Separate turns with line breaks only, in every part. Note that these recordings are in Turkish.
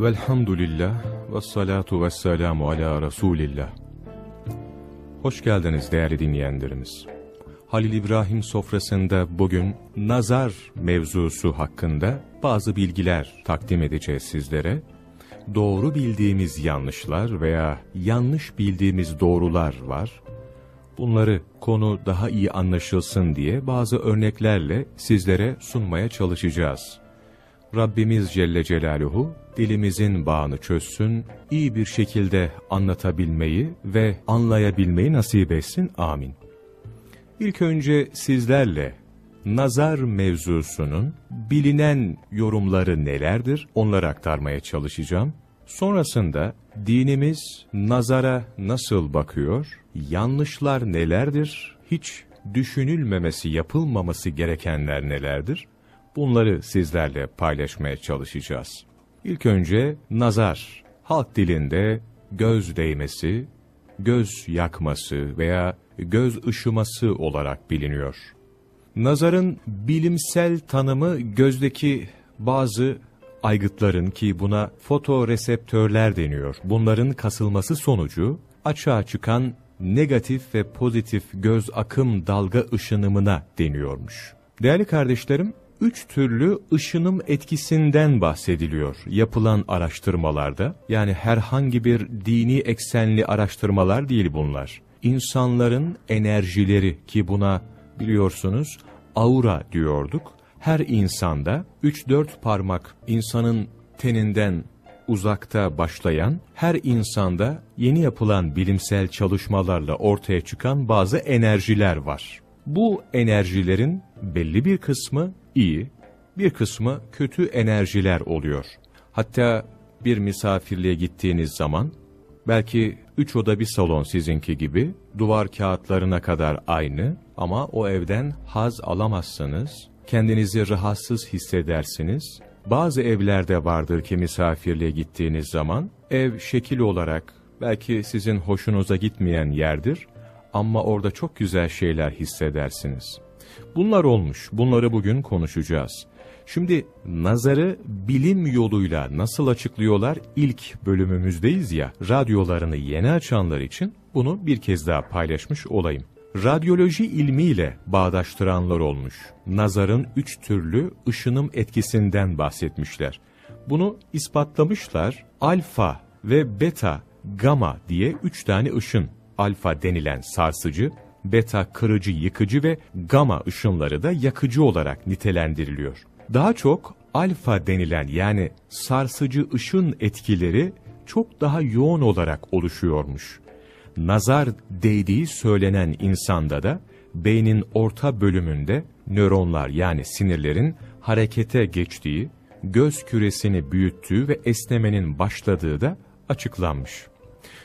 Velhamdülillah ve salatu ve selamu ala Resulillah. Hoş geldiniz değerli dinleyenlerimiz. Halil İbrahim sofrasında bugün nazar mevzusu hakkında bazı bilgiler takdim edeceğiz sizlere. Doğru bildiğimiz yanlışlar veya yanlış bildiğimiz doğrular var. Bunları konu daha iyi anlaşılsın diye bazı örneklerle sizlere sunmaya çalışacağız. Rabbimiz Celle Celaluhu dilimizin bağını çözsün, iyi bir şekilde anlatabilmeyi ve anlayabilmeyi nasip etsin. Amin. İlk önce sizlerle nazar mevzusunun bilinen yorumları nelerdir onları aktarmaya çalışacağım. Sonrasında dinimiz nazara nasıl bakıyor, yanlışlar nelerdir, hiç düşünülmemesi, yapılmaması gerekenler nelerdir? Bunları sizlerle paylaşmaya çalışacağız. İlk önce nazar, halk dilinde göz değmesi, göz yakması veya göz ışıması olarak biliniyor. Nazarın bilimsel tanımı gözdeki bazı aygıtların ki buna fotoreseptörler deniyor. Bunların kasılması sonucu açığa çıkan negatif ve pozitif göz akım dalga ışınımına deniyormuş. Değerli kardeşlerim, üç türlü ışınım etkisinden bahsediliyor yapılan araştırmalarda. Yani herhangi bir dini eksenli araştırmalar değil bunlar. İnsanların enerjileri ki buna biliyorsunuz aura diyorduk. Her insanda 3-4 parmak insanın teninden uzakta başlayan, her insanda yeni yapılan bilimsel çalışmalarla ortaya çıkan bazı enerjiler var. Bu enerjilerin belli bir kısmı iyi, bir kısmı kötü enerjiler oluyor. Hatta bir misafirliğe gittiğiniz zaman, belki üç oda bir salon sizinki gibi, duvar kağıtlarına kadar aynı ama o evden haz alamazsınız, kendinizi rahatsız hissedersiniz. Bazı evlerde vardır ki misafirliğe gittiğiniz zaman, ev şekil olarak belki sizin hoşunuza gitmeyen yerdir ama orada çok güzel şeyler hissedersiniz. Bunlar olmuş, bunları bugün konuşacağız. Şimdi nazarı bilim yoluyla nasıl açıklıyorlar ilk bölümümüzdeyiz ya, radyolarını yeni açanlar için bunu bir kez daha paylaşmış olayım. Radyoloji ilmiyle bağdaştıranlar olmuş. Nazarın üç türlü ışınım etkisinden bahsetmişler. Bunu ispatlamışlar alfa ve beta, gamma diye üç tane ışın. Alfa denilen sarsıcı, beta kırıcı yıkıcı ve gamma ışınları da yakıcı olarak nitelendiriliyor. Daha çok alfa denilen yani sarsıcı ışın etkileri çok daha yoğun olarak oluşuyormuş. Nazar değdiği söylenen insanda da beynin orta bölümünde nöronlar yani sinirlerin harekete geçtiği, göz küresini büyüttüğü ve esnemenin başladığı da açıklanmış.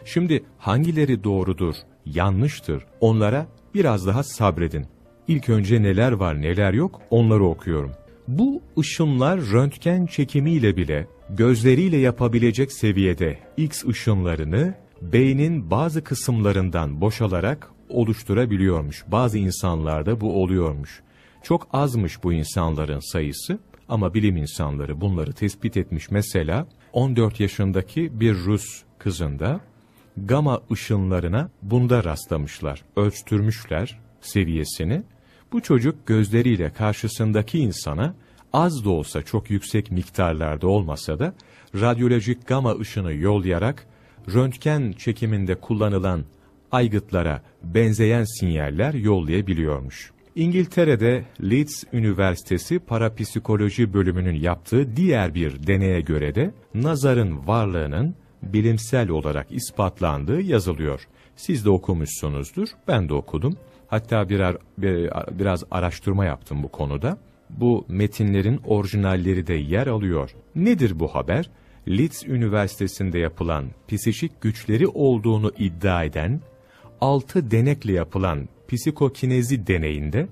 Şimdi hangileri doğrudur, yanlıştır onlara biraz daha sabredin. İlk önce neler var neler yok onları okuyorum. Bu ışınlar röntgen çekimiyle bile gözleriyle yapabilecek seviyede X ışınlarını beynin bazı kısımlarından boşalarak oluşturabiliyormuş. Bazı insanlarda bu oluyormuş. Çok azmış bu insanların sayısı ama bilim insanları bunları tespit etmiş. Mesela 14 yaşındaki bir Rus kızında gama ışınlarına bunda rastlamışlar. Ölçtürmüşler seviyesini. Bu çocuk gözleriyle karşısındaki insana az da olsa çok yüksek miktarlarda olmasa da radyolojik gama ışını yollayarak röntgen çekiminde kullanılan aygıtlara benzeyen sinyaller yollayabiliyormuş. İngiltere'de Leeds Üniversitesi Parapsikoloji bölümünün yaptığı diğer bir deneye göre de nazarın varlığının bilimsel olarak ispatlandığı yazılıyor. Siz de okumuşsunuzdur, ben de okudum. Hatta birer, bir, biraz araştırma yaptım bu konuda. Bu metinlerin orijinalleri de yer alıyor. Nedir bu haber? Leeds Üniversitesi'nde yapılan psikik güçleri olduğunu iddia eden, 6 denekle yapılan psikokinezi deneyinde,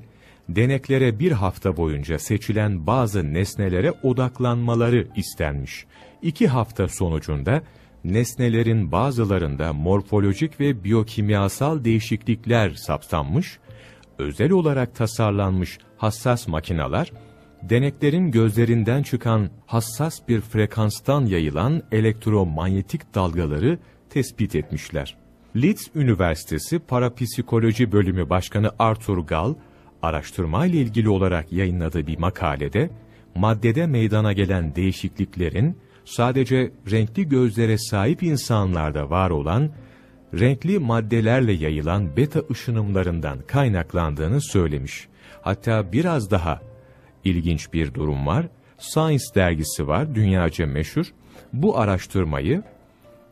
deneklere bir hafta boyunca seçilen bazı nesnelere odaklanmaları istenmiş. İki hafta sonucunda nesnelerin bazılarında morfolojik ve biyokimyasal değişiklikler saptanmış, özel olarak tasarlanmış hassas makineler deneklerin gözlerinden çıkan hassas bir frekanstan yayılan elektromanyetik dalgaları tespit etmişler. Leeds Üniversitesi Parapsikoloji Bölümü Başkanı Arthur Gall, araştırma ile ilgili olarak yayınladığı bir makalede, maddede meydana gelen değişikliklerin sadece renkli gözlere sahip insanlarda var olan renkli maddelerle yayılan beta ışınımlarından kaynaklandığını söylemiş. Hatta biraz daha ilginç bir durum var. Science dergisi var, dünyaca meşhur. Bu araştırmayı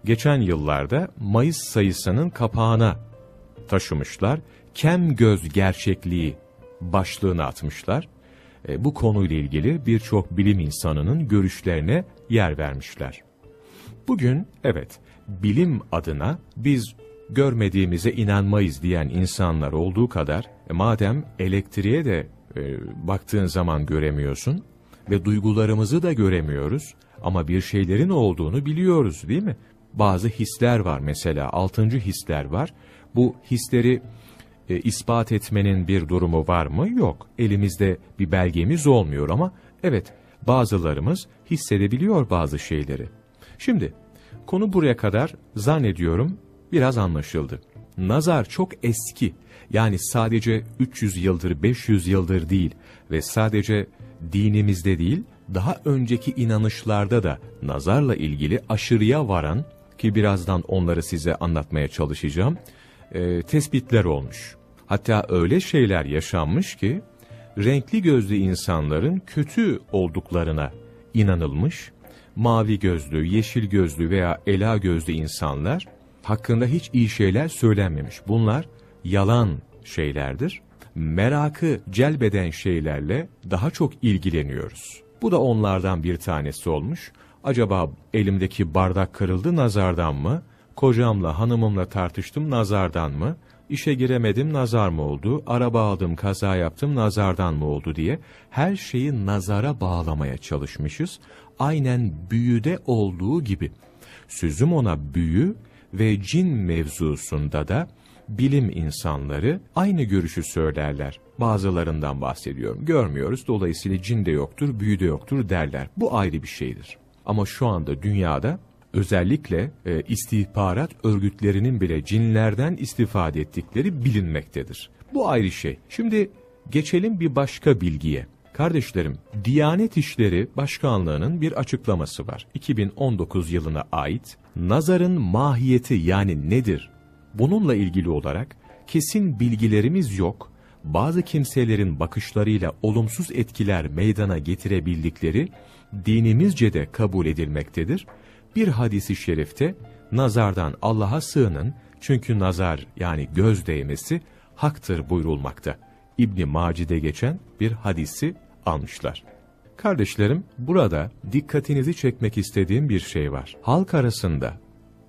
geçen yıllarda Mayıs sayısının kapağına taşımışlar. Kem göz gerçekliği başlığını atmışlar. E, bu konuyla ilgili birçok bilim insanının görüşlerine yer vermişler. Bugün evet bilim adına biz görmediğimize inanmayız diyen insanlar olduğu kadar e, madem elektriğe de e, baktığın zaman göremiyorsun ve duygularımızı da göremiyoruz ama bir şeylerin olduğunu biliyoruz değil mi? Bazı hisler var mesela altıncı hisler var. Bu hisleri e, ispat etmenin bir durumu var mı? Yok. Elimizde bir belgemiz olmuyor ama evet bazılarımız hissedebiliyor bazı şeyleri. Şimdi konu buraya kadar zannediyorum biraz anlaşıldı. Nazar çok eski yani sadece 300 yıldır 500 yıldır değil ve sadece dinimizde değil daha önceki inanışlarda da nazarla ilgili aşırıya varan ki birazdan onları size anlatmaya çalışacağım e, tespitler olmuş. Hatta öyle şeyler yaşanmış ki renkli gözlü insanların kötü olduklarına inanılmış, mavi gözlü, yeşil gözlü veya ela gözlü insanlar hakkında hiç iyi şeyler söylenmemiş. Bunlar yalan şeylerdir. Merakı celbeden şeylerle daha çok ilgileniyoruz. Bu da onlardan bir tanesi olmuş. Acaba elimdeki bardak kırıldı nazardan mı? Kocamla, hanımımla tartıştım nazardan mı? İşe giremedim nazar mı oldu? Araba aldım kaza yaptım nazardan mı oldu diye her şeyi nazara bağlamaya çalışmışız. Aynen büyüde olduğu gibi. Sözüm ona büyü ve cin mevzusunda da bilim insanları aynı görüşü söylerler. Bazılarından bahsediyorum. Görmüyoruz dolayısıyla cin de yoktur, büyü de yoktur derler. Bu ayrı bir şeydir. Ama şu anda dünyada özellikle e, istihbarat örgütlerinin bile cinlerden istifade ettikleri bilinmektedir. Bu ayrı şey. Şimdi geçelim bir başka bilgiye. Kardeşlerim, Diyanet İşleri Başkanlığı'nın bir açıklaması var. 2019 yılına ait nazarın mahiyeti yani nedir? Bununla ilgili olarak kesin bilgilerimiz yok. Bazı kimselerin bakışlarıyla olumsuz etkiler meydana getirebildikleri dinimizce de kabul edilmektedir. Bir hadisi şerifte nazardan Allah'a sığının çünkü nazar yani göz değmesi haktır buyurulmakta. İbni Macid'e geçen bir hadisi almışlar. Kardeşlerim, burada dikkatinizi çekmek istediğim bir şey var. Halk arasında,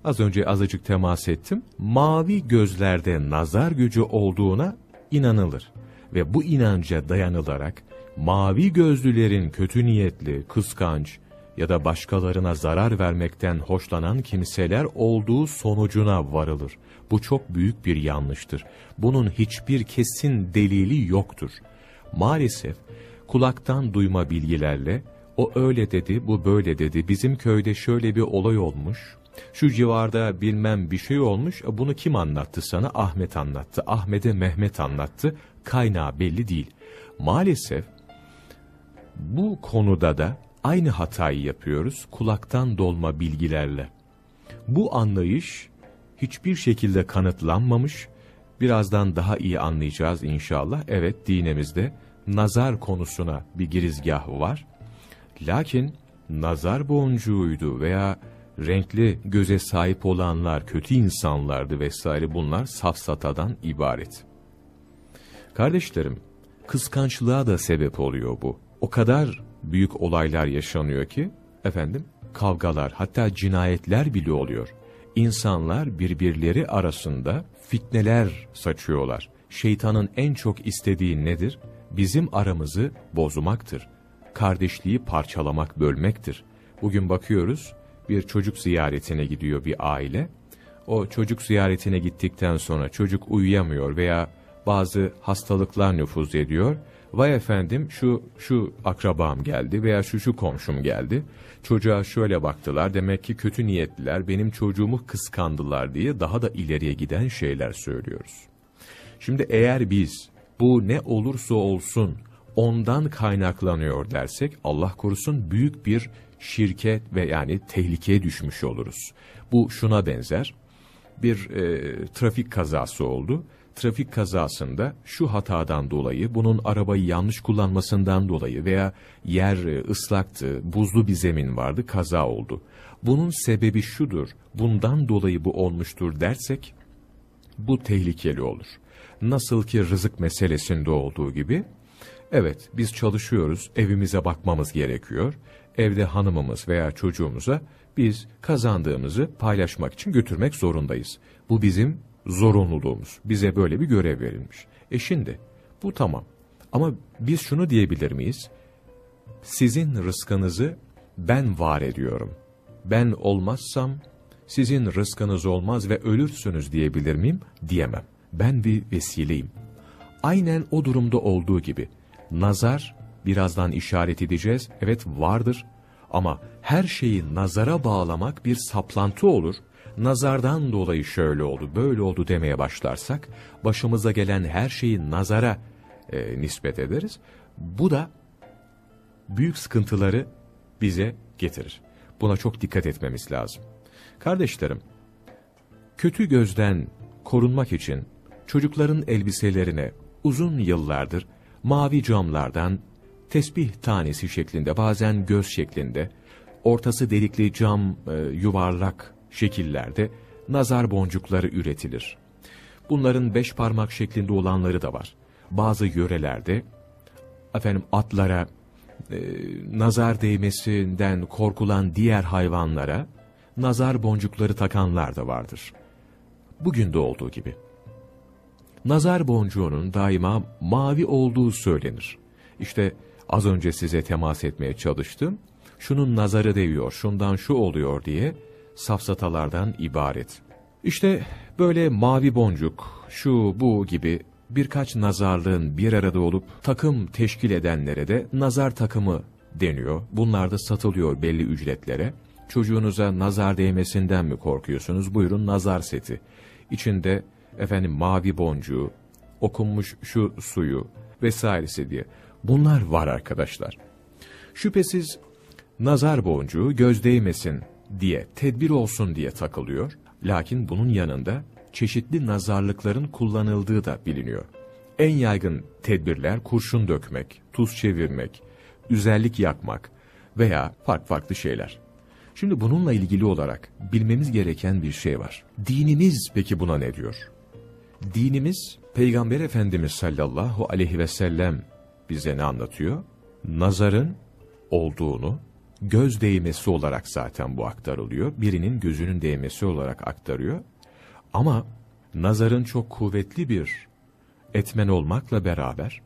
az önce azıcık temas ettim, mavi gözlerde nazar gücü olduğuna inanılır. Ve bu inanca dayanılarak, mavi gözlülerin kötü niyetli, kıskanç ya da başkalarına zarar vermekten hoşlanan kimseler olduğu sonucuna varılır. Bu çok büyük bir yanlıştır. Bunun hiçbir kesin delili yoktur. Maalesef kulaktan duyma bilgilerle o öyle dedi, bu böyle dedi, bizim köyde şöyle bir olay olmuş, şu civarda bilmem bir şey olmuş, bunu kim anlattı sana? Ahmet anlattı, Ahmet'e Mehmet anlattı, kaynağı belli değil. Maalesef bu konuda da aynı hatayı yapıyoruz kulaktan dolma bilgilerle. Bu anlayış hiçbir şekilde kanıtlanmamış, birazdan daha iyi anlayacağız inşallah. Evet dinimizde nazar konusuna bir girizgah var. Lakin nazar boncuğuydu veya renkli göze sahip olanlar kötü insanlardı vesaire bunlar safsatadan ibaret. Kardeşlerim, kıskançlığa da sebep oluyor bu. O kadar büyük olaylar yaşanıyor ki, efendim, kavgalar hatta cinayetler bile oluyor. İnsanlar birbirleri arasında fitneler saçıyorlar. Şeytanın en çok istediği nedir? bizim aramızı bozmaktır. Kardeşliği parçalamak, bölmektir. Bugün bakıyoruz, bir çocuk ziyaretine gidiyor bir aile. O çocuk ziyaretine gittikten sonra çocuk uyuyamıyor veya bazı hastalıklar nüfuz ediyor. Vay efendim şu şu akrabam geldi veya şu şu komşum geldi. Çocuğa şöyle baktılar demek ki kötü niyetliler benim çocuğumu kıskandılar diye daha da ileriye giden şeyler söylüyoruz. Şimdi eğer biz bu ne olursa olsun ondan kaynaklanıyor dersek Allah korusun büyük bir şirket ve yani tehlikeye düşmüş oluruz. Bu şuna benzer. Bir e, trafik kazası oldu. Trafik kazasında şu hatadan dolayı, bunun arabayı yanlış kullanmasından dolayı veya yer e, ıslaktı, buzlu bir zemin vardı, kaza oldu. Bunun sebebi şudur, bundan dolayı bu olmuştur dersek, bu tehlikeli olur. Nasıl ki rızık meselesinde olduğu gibi, evet biz çalışıyoruz, evimize bakmamız gerekiyor. Evde hanımımız veya çocuğumuza biz kazandığımızı paylaşmak için götürmek zorundayız. Bu bizim zorunluluğumuz. Bize böyle bir görev verilmiş. E şimdi bu tamam. Ama biz şunu diyebilir miyiz? Sizin rızkınızı ben var ediyorum. Ben olmazsam sizin rızkınız olmaz ve ölürsünüz diyebilir miyim? Diyemem. Ben bir vesileyim. Aynen o durumda olduğu gibi. Nazar, birazdan işaret edeceğiz, evet vardır. Ama her şeyi nazara bağlamak bir saplantı olur. Nazardan dolayı şöyle oldu, böyle oldu demeye başlarsak, başımıza gelen her şeyi nazara e, nispet ederiz. Bu da büyük sıkıntıları bize getirir. Buna çok dikkat etmemiz lazım. Kardeşlerim, kötü gözden korunmak için çocukların elbiselerine uzun yıllardır mavi camlardan tesbih tanesi şeklinde bazen göz şeklinde ortası delikli cam e, yuvarlak şekillerde nazar boncukları üretilir. Bunların beş parmak şeklinde olanları da var. Bazı yörelerde efendim atlara e, nazar değmesinden korkulan diğer hayvanlara nazar boncukları takanlar da vardır. Bugün de olduğu gibi. Nazar boncuğunun daima mavi olduğu söylenir. İşte az önce size temas etmeye çalıştım. Şunun nazarı değiyor, şundan şu oluyor diye safsatalardan ibaret. İşte böyle mavi boncuk, şu bu gibi birkaç nazarlığın bir arada olup takım teşkil edenlere de nazar takımı deniyor. Bunlar da satılıyor belli ücretlere. Çocuğunuza nazar değmesinden mi korkuyorsunuz? Buyurun nazar seti. İçinde efendim mavi boncuğu, okunmuş şu suyu vesairesi diye. Bunlar var arkadaşlar. Şüphesiz nazar boncuğu göz değmesin diye, tedbir olsun diye takılıyor. Lakin bunun yanında çeşitli nazarlıkların kullanıldığı da biliniyor. En yaygın tedbirler kurşun dökmek, tuz çevirmek, üzellik yakmak veya farklı farklı şeyler. Şimdi bununla ilgili olarak bilmemiz gereken bir şey var. Dinimiz peki buna ne diyor? Dinimiz Peygamber Efendimiz sallallahu aleyhi ve sellem bize ne anlatıyor? Nazarın olduğunu, göz değmesi olarak zaten bu aktarılıyor. Birinin gözünün değmesi olarak aktarıyor. Ama nazarın çok kuvvetli bir etmen olmakla beraber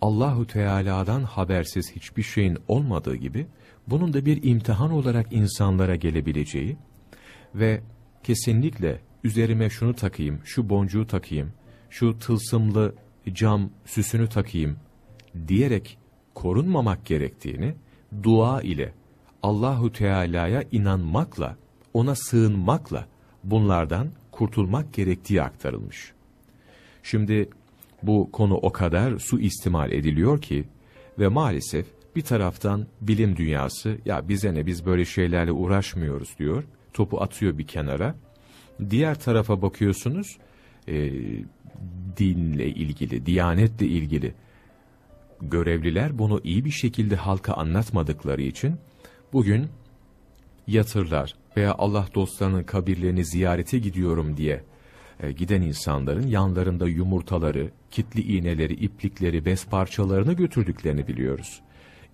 Allahu Teala'dan habersiz hiçbir şeyin olmadığı gibi bunun da bir imtihan olarak insanlara gelebileceği ve kesinlikle üzerime şunu takayım, şu boncuğu takayım, şu tılsımlı cam süsünü takayım diyerek korunmamak gerektiğini dua ile Allahu Teala'ya inanmakla, ona sığınmakla bunlardan kurtulmak gerektiği aktarılmış. Şimdi bu konu o kadar su istimal ediliyor ki ve maalesef bir taraftan bilim dünyası ya bize ne biz böyle şeylerle uğraşmıyoruz diyor. Topu atıyor bir kenara. Diğer tarafa bakıyorsunuz e, dinle ilgili, diyanetle ilgili görevliler bunu iyi bir şekilde halka anlatmadıkları için bugün yatırlar veya Allah dostlarının kabirlerini ziyarete gidiyorum diye e, giden insanların yanlarında yumurtaları, kitli iğneleri, iplikleri, bez parçalarını götürdüklerini biliyoruz.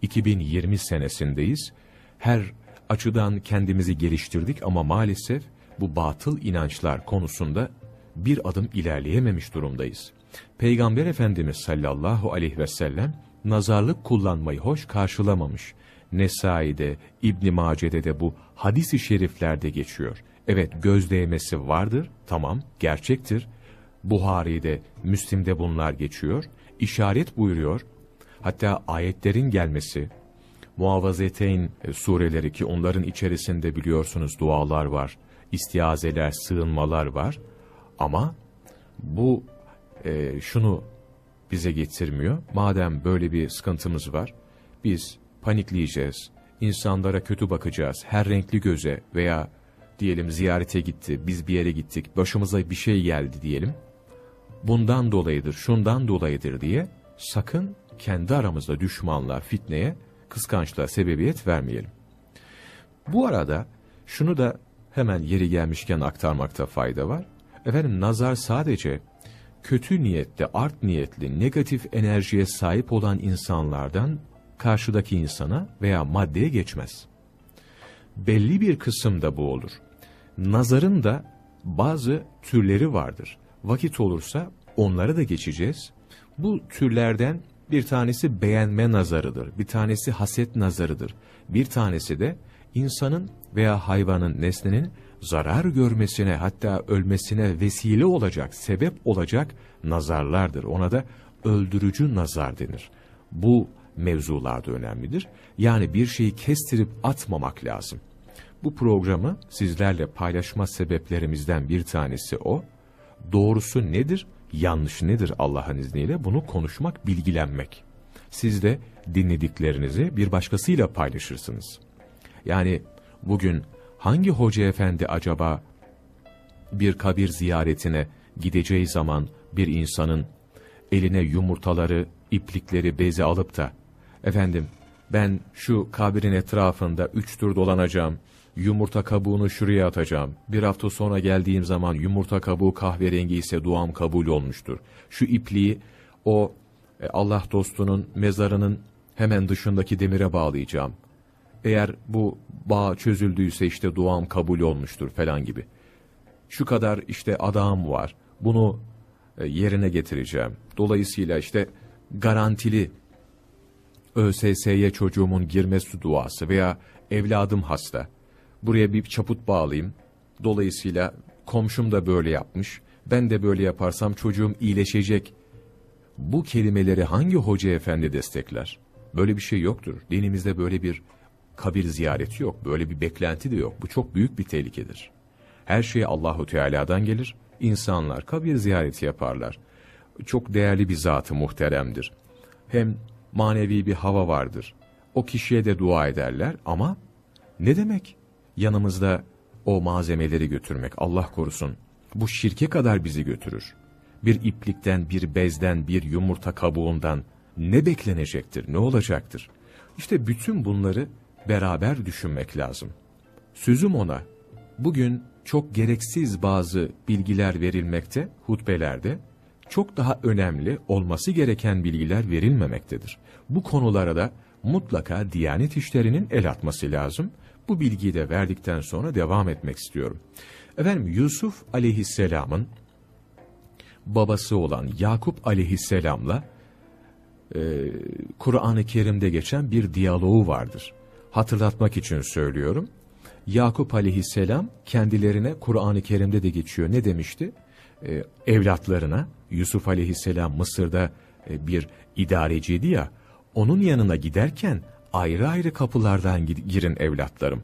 2020 senesindeyiz. Her açıdan kendimizi geliştirdik ama maalesef bu batıl inançlar konusunda bir adım ilerleyememiş durumdayız. Peygamber Efendimiz sallallahu aleyhi ve sellem nazarlık kullanmayı hoş karşılamamış. Nesai'de, İbn Mace'de de bu hadis-i şeriflerde geçiyor. Evet göz değmesi vardır, tamam, gerçektir. Buhari'de, Müslim'de bunlar geçiyor. İşaret buyuruyor. Hatta ayetlerin gelmesi, Muavazeteyn e, sureleri ki onların içerisinde biliyorsunuz dualar var, istiazeler, sığınmalar var. Ama bu e, şunu bize getirmiyor. Madem böyle bir sıkıntımız var, biz panikleyeceğiz, insanlara kötü bakacağız, her renkli göze veya diyelim ziyarete gitti, biz bir yere gittik, başımıza bir şey geldi diyelim. Bundan dolayıdır, şundan dolayıdır diye sakın kendi aramızda düşmanlığa, fitneye, kıskançlığa sebebiyet vermeyelim. Bu arada şunu da hemen yeri gelmişken aktarmakta fayda var. Efendim nazar sadece kötü niyetli, art niyetli, negatif enerjiye sahip olan insanlardan karşıdaki insana veya maddeye geçmez. Belli bir kısımda bu olur. Nazarın da bazı türleri vardır. Vakit olursa onları da geçeceğiz. Bu türlerden bir tanesi beğenme nazarıdır, bir tanesi haset nazarıdır, bir tanesi de insanın veya hayvanın, nesnenin zarar görmesine hatta ölmesine vesile olacak, sebep olacak nazarlardır. Ona da öldürücü nazar denir. Bu mevzularda önemlidir. Yani bir şeyi kestirip atmamak lazım. Bu programı sizlerle paylaşma sebeplerimizden bir tanesi o. Doğrusu nedir, yanlış nedir Allah'ın izniyle bunu konuşmak, bilgilenmek. Siz de dinlediklerinizi bir başkasıyla paylaşırsınız. Yani bugün hangi hoca efendi acaba bir kabir ziyaretine gideceği zaman bir insanın eline yumurtaları, iplikleri, bezi alıp da efendim ben şu kabirin etrafında üç tur dolanacağım, yumurta kabuğunu şuraya atacağım. Bir hafta sonra geldiğim zaman yumurta kabuğu kahverengi ise duam kabul olmuştur. Şu ipliği o e, Allah dostunun mezarının hemen dışındaki demire bağlayacağım. Eğer bu bağ çözüldüyse işte duam kabul olmuştur falan gibi. Şu kadar işte adam var. Bunu e, yerine getireceğim. Dolayısıyla işte garantili ÖSS'ye çocuğumun girmesi duası veya evladım hasta. Buraya bir çaput bağlayayım. Dolayısıyla komşum da böyle yapmış. Ben de böyle yaparsam çocuğum iyileşecek. Bu kelimeleri hangi hoca efendi destekler? Böyle bir şey yoktur. Dinimizde böyle bir kabir ziyareti yok. Böyle bir beklenti de yok. Bu çok büyük bir tehlikedir. Her şey Allahu Teala'dan gelir. İnsanlar kabir ziyareti yaparlar. Çok değerli bir zatı muhteremdir. Hem manevi bir hava vardır. O kişiye de dua ederler ama ne demek? Yanımızda o malzemeleri götürmek Allah korusun. Bu şirke kadar bizi götürür. Bir iplikten, bir bezden, bir yumurta kabuğundan ne beklenecektir, ne olacaktır? İşte bütün bunları beraber düşünmek lazım. Sözüm ona, bugün çok gereksiz bazı bilgiler verilmekte, hutbelerde, çok daha önemli olması gereken bilgiler verilmemektedir. Bu konulara da mutlaka Diyanet işlerinin el atması lazım. Bu bilgiyi de verdikten sonra devam etmek istiyorum. Efendim Yusuf aleyhisselamın babası olan Yakup aleyhisselamla e, Kur'an-ı Kerim'de geçen bir diyaloğu vardır. Hatırlatmak için söylüyorum. Yakup aleyhisselam kendilerine Kur'an-ı Kerim'de de geçiyor. Ne demişti? Ee, evlatlarına Yusuf aleyhisselam Mısır'da e, bir idareciydi ya onun yanına giderken ayrı ayrı kapılardan girin evlatlarım.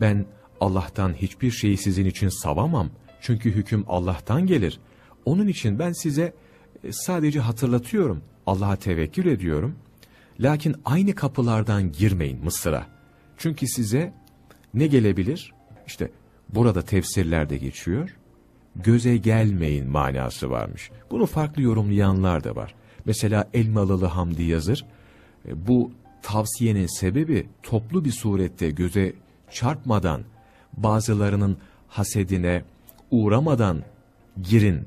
Ben Allah'tan hiçbir şeyi sizin için savamam. Çünkü hüküm Allah'tan gelir. Onun için ben size e, sadece hatırlatıyorum. Allah'a tevekkül ediyorum. Lakin aynı kapılardan girmeyin Mısır'a. Çünkü size ne gelebilir? İşte burada tefsirlerde geçiyor. Göze gelmeyin manası varmış. Bunu farklı yorumlayanlar da var. Mesela Elmalılı Hamdi yazır. E, bu tavsiyenin sebebi toplu bir surette göze çarpmadan, bazılarının hasedine uğramadan girin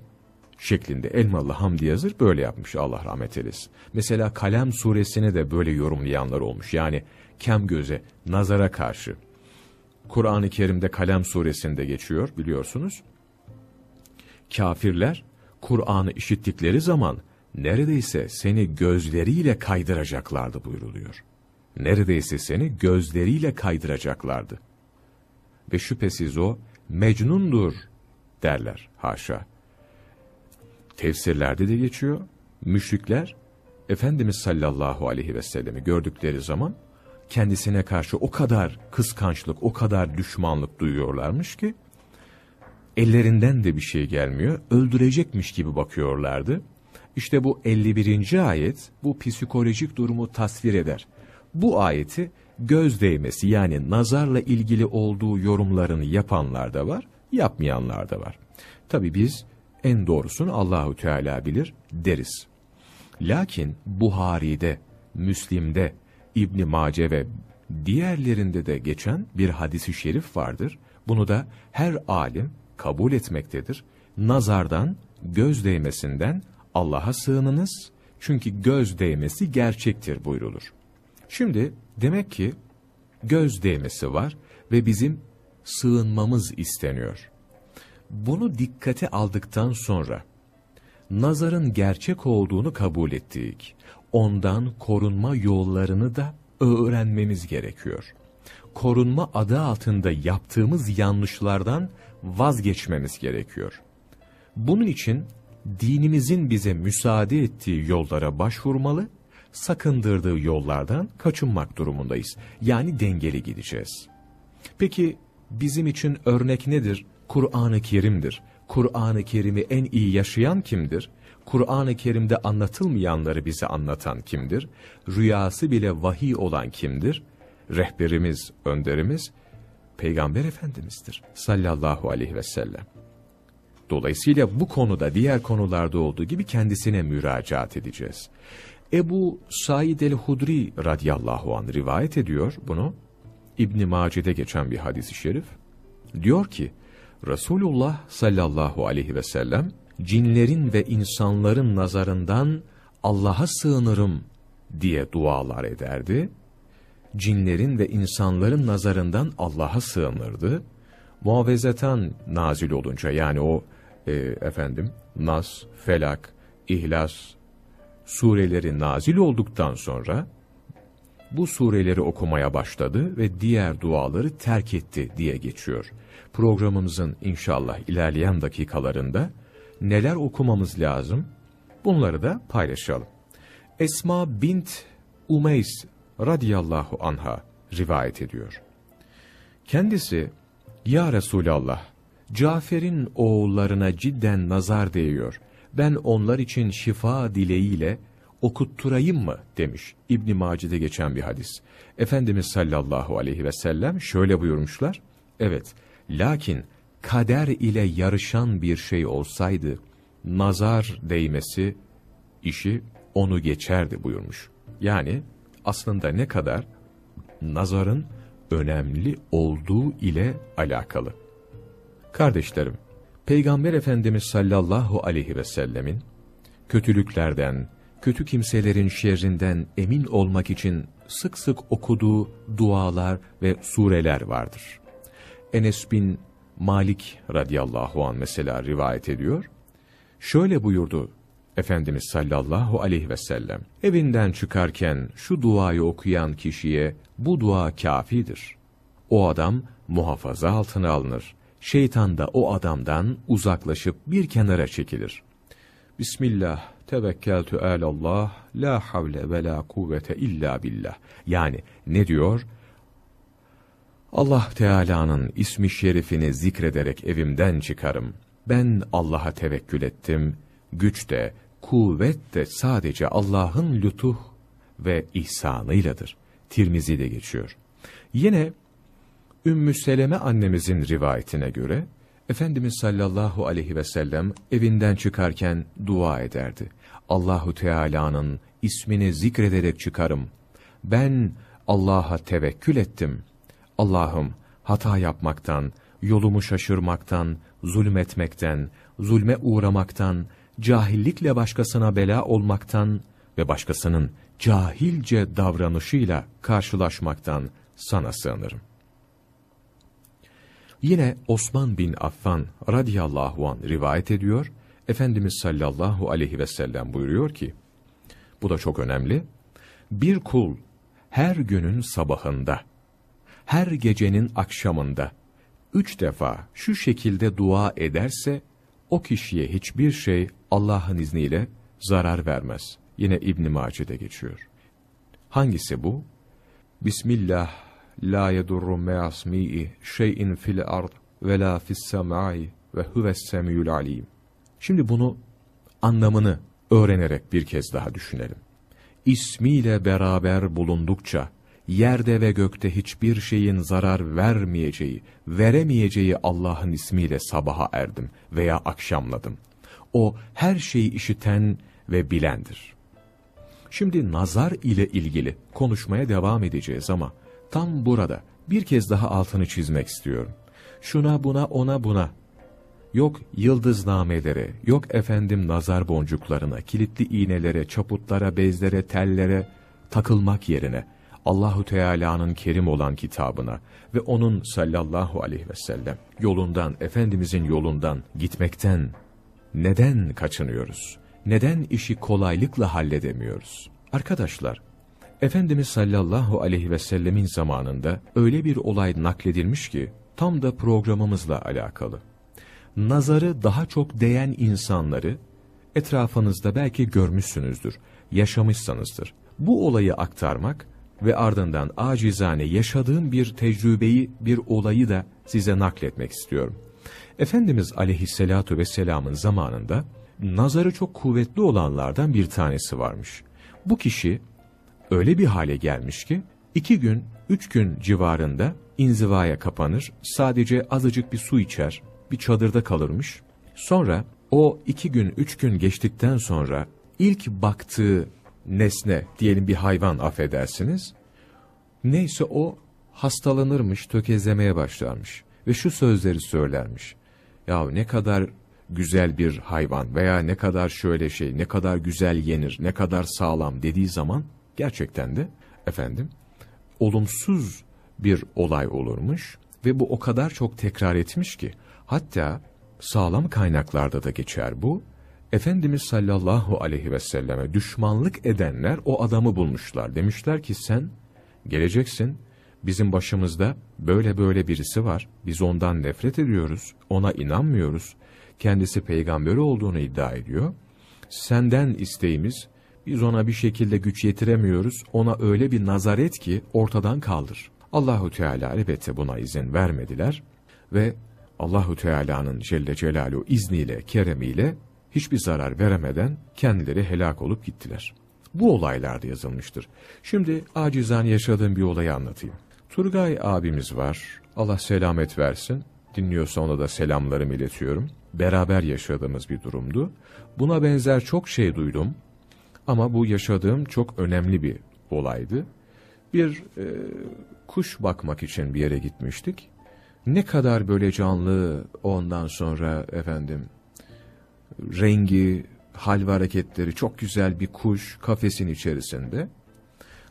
şeklinde Elmalı Hamdi yazır böyle yapmış Allah rahmet eylesin. Mesela Kalem suresini de böyle yorumlayanlar olmuş. Yani kem göze, nazara karşı. Kur'an-ı Kerim'de Kalem suresinde geçiyor biliyorsunuz. Kafirler Kur'an'ı işittikleri zaman neredeyse seni gözleriyle kaydıracaklardı buyruluyor. Neredeyse seni gözleriyle kaydıracaklardı. Ve şüphesiz o mecnundur derler haşa. Tefsirlerde de geçiyor. Müşrikler Efendimiz sallallahu aleyhi ve sellemi gördükleri zaman kendisine karşı o kadar kıskançlık, o kadar düşmanlık duyuyorlarmış ki ellerinden de bir şey gelmiyor, öldürecekmiş gibi bakıyorlardı. İşte bu 51. ayet bu psikolojik durumu tasvir eder. Bu ayeti göz değmesi yani nazarla ilgili olduğu yorumlarını yapanlar da var, yapmayanlar da var. Tabi biz en doğrusunu Allahu Teala bilir deriz. Lakin Buhari'de, Müslim'de, İbn Mace ve diğerlerinde de geçen bir hadisi şerif vardır. Bunu da her alim kabul etmektedir. Nazardan, göz değmesinden Allah'a sığınınız çünkü göz değmesi gerçektir buyrulur. Şimdi demek ki göz değmesi var ve bizim sığınmamız isteniyor. Bunu dikkate aldıktan sonra nazarın gerçek olduğunu kabul ettik. Ondan korunma yollarını da öğrenmemiz gerekiyor. Korunma adı altında yaptığımız yanlışlardan vazgeçmemiz gerekiyor. Bunun için dinimizin bize müsaade ettiği yollara başvurmalı, sakındırdığı yollardan kaçınmak durumundayız. Yani dengeli gideceğiz. Peki bizim için örnek nedir? Kur'an-ı Kerim'dir. Kur'an-ı Kerim'i en iyi yaşayan kimdir? Kur'an-ı Kerim'de anlatılmayanları bize anlatan kimdir? Rüyası bile vahiy olan kimdir? Rehberimiz, önderimiz Peygamber Efendimiz'dir sallallahu aleyhi ve sellem. Dolayısıyla bu konuda diğer konularda olduğu gibi kendisine müracaat edeceğiz. Ebu Said el-Hudri radıyallahu an rivayet ediyor bunu. İbn Mace'de geçen bir hadis-i şerif. Diyor ki Resulullah sallallahu aleyhi ve sellem cinlerin ve insanların nazarından Allah'a sığınırım diye dualar ederdi. Cinlerin ve insanların nazarından Allah'a sığınırdı. Muavezeten nazil olunca yani o e, efendim Nas, Felak, İhlas sureleri nazil olduktan sonra bu sureleri okumaya başladı ve diğer duaları terk etti diye geçiyor. Programımızın inşallah ilerleyen dakikalarında neler okumamız lazım bunları da paylaşalım. Esma bint Umeys radiyallahu anha rivayet ediyor. Kendisi, Ya Resulallah, Cafer'in oğullarına cidden nazar değiyor. Ben onlar için şifa dileğiyle okutturayım mı demiş İbn Macide'de geçen bir hadis. Efendimiz sallallahu aleyhi ve sellem şöyle buyurmuşlar. Evet, lakin kader ile yarışan bir şey olsaydı nazar değmesi işi onu geçerdi buyurmuş. Yani aslında ne kadar nazarın önemli olduğu ile alakalı. Kardeşlerim, Peygamber Efendimiz sallallahu aleyhi ve sellemin kötülüklerden, kötü kimselerin şerrinden emin olmak için sık sık okuduğu dualar ve sureler vardır. Enes bin Malik radıyallahu an mesela rivayet ediyor. Şöyle buyurdu Efendimiz sallallahu aleyhi ve sellem, evinden çıkarken şu duayı okuyan kişiye bu dua kafidir. O adam muhafaza altına alınır. Şeytan da o adamdan uzaklaşıp bir kenara çekilir. Bismillah, tevekkeltü alallah, la havle ve la kuvvete illa billah. Yani ne diyor? Allah Teala'nın ismi şerifini zikrederek evimden çıkarım. Ben Allah'a tevekkül ettim. Güç de, kuvvet de sadece Allah'ın lütuh ve ihsanıyladır. Tirmizi'de geçiyor. Yine Ümmü Seleme annemizin rivayetine göre Efendimiz sallallahu aleyhi ve sellem evinden çıkarken dua ederdi. Allahu Teala'nın ismini zikrederek çıkarım. Ben Allah'a tevekkül ettim. Allah'ım hata yapmaktan, yolumu şaşırmaktan, zulmetmekten, zulme uğramaktan, cahillikle başkasına bela olmaktan ve başkasının cahilce davranışıyla karşılaşmaktan sana sığınırım. Yine Osman bin Affan radıyallahu an rivayet ediyor. Efendimiz sallallahu aleyhi ve sellem buyuruyor ki, bu da çok önemli, bir kul her günün sabahında, her gecenin akşamında, üç defa şu şekilde dua ederse, o kişiye hiçbir şey Allah'ın izniyle zarar vermez. Yine İbn Mace'de geçiyor. Hangisi bu? Bismillah la yedurru me'asmi'i şey'in fil ard ve la fis semai ve huves semiyul alim. Şimdi bunu anlamını öğrenerek bir kez daha düşünelim. İsmiyle beraber bulundukça yerde ve gökte hiçbir şeyin zarar vermeyeceği, veremeyeceği Allah'ın ismiyle sabaha erdim veya akşamladım. O her şeyi işiten ve bilendir. Şimdi nazar ile ilgili konuşmaya devam edeceğiz ama tam burada bir kez daha altını çizmek istiyorum. Şuna buna ona buna yok yıldıznamelere, yok efendim nazar boncuklarına, kilitli iğnelere, çaputlara, bezlere, tellere takılmak yerine Allahu Teala'nın kerim olan kitabına ve onun sallallahu aleyhi ve sellem yolundan, Efendimizin yolundan gitmekten neden kaçınıyoruz? Neden işi kolaylıkla halledemiyoruz? Arkadaşlar, Efendimiz sallallahu aleyhi ve sellemin zamanında öyle bir olay nakledilmiş ki tam da programımızla alakalı. Nazarı daha çok değen insanları etrafınızda belki görmüşsünüzdür, yaşamışsanızdır. Bu olayı aktarmak ve ardından acizane yaşadığım bir tecrübeyi, bir olayı da size nakletmek istiyorum. Efendimiz aleyhissalatu vesselamın zamanında nazarı çok kuvvetli olanlardan bir tanesi varmış. Bu kişi öyle bir hale gelmiş ki iki gün, üç gün civarında inzivaya kapanır, sadece azıcık bir su içer, bir çadırda kalırmış. Sonra o iki gün, üç gün geçtikten sonra ilk baktığı nesne, diyelim bir hayvan affedersiniz, neyse o hastalanırmış, tökezlemeye başlarmış ve şu sözleri söylermiş. Ya ne kadar güzel bir hayvan veya ne kadar şöyle şey, ne kadar güzel yenir, ne kadar sağlam dediği zaman gerçekten de efendim olumsuz bir olay olurmuş ve bu o kadar çok tekrar etmiş ki hatta sağlam kaynaklarda da geçer bu. Efendimiz sallallahu aleyhi ve selleme düşmanlık edenler o adamı bulmuşlar. Demişler ki sen geleceksin bizim başımızda böyle böyle birisi var. Biz ondan nefret ediyoruz, ona inanmıyoruz kendisi peygamber olduğunu iddia ediyor. Senden isteğimiz, biz ona bir şekilde güç yetiremiyoruz, ona öyle bir nazar et ki ortadan kaldır. Allahu Teala elbette buna izin vermediler ve Allahu Teala'nın Celle Celaluhu izniyle, keremiyle hiçbir zarar veremeden kendileri helak olup gittiler. Bu olaylarda yazılmıştır. Şimdi acizan yaşadığım bir olayı anlatayım. Turgay abimiz var. Allah selamet versin. Dinliyorsa ona da selamlarımı iletiyorum beraber yaşadığımız bir durumdu. Buna benzer çok şey duydum ama bu yaşadığım çok önemli bir olaydı. Bir e, kuş bakmak için bir yere gitmiştik. Ne kadar böyle canlı ondan sonra efendim rengi, hal ve hareketleri çok güzel bir kuş kafesin içerisinde.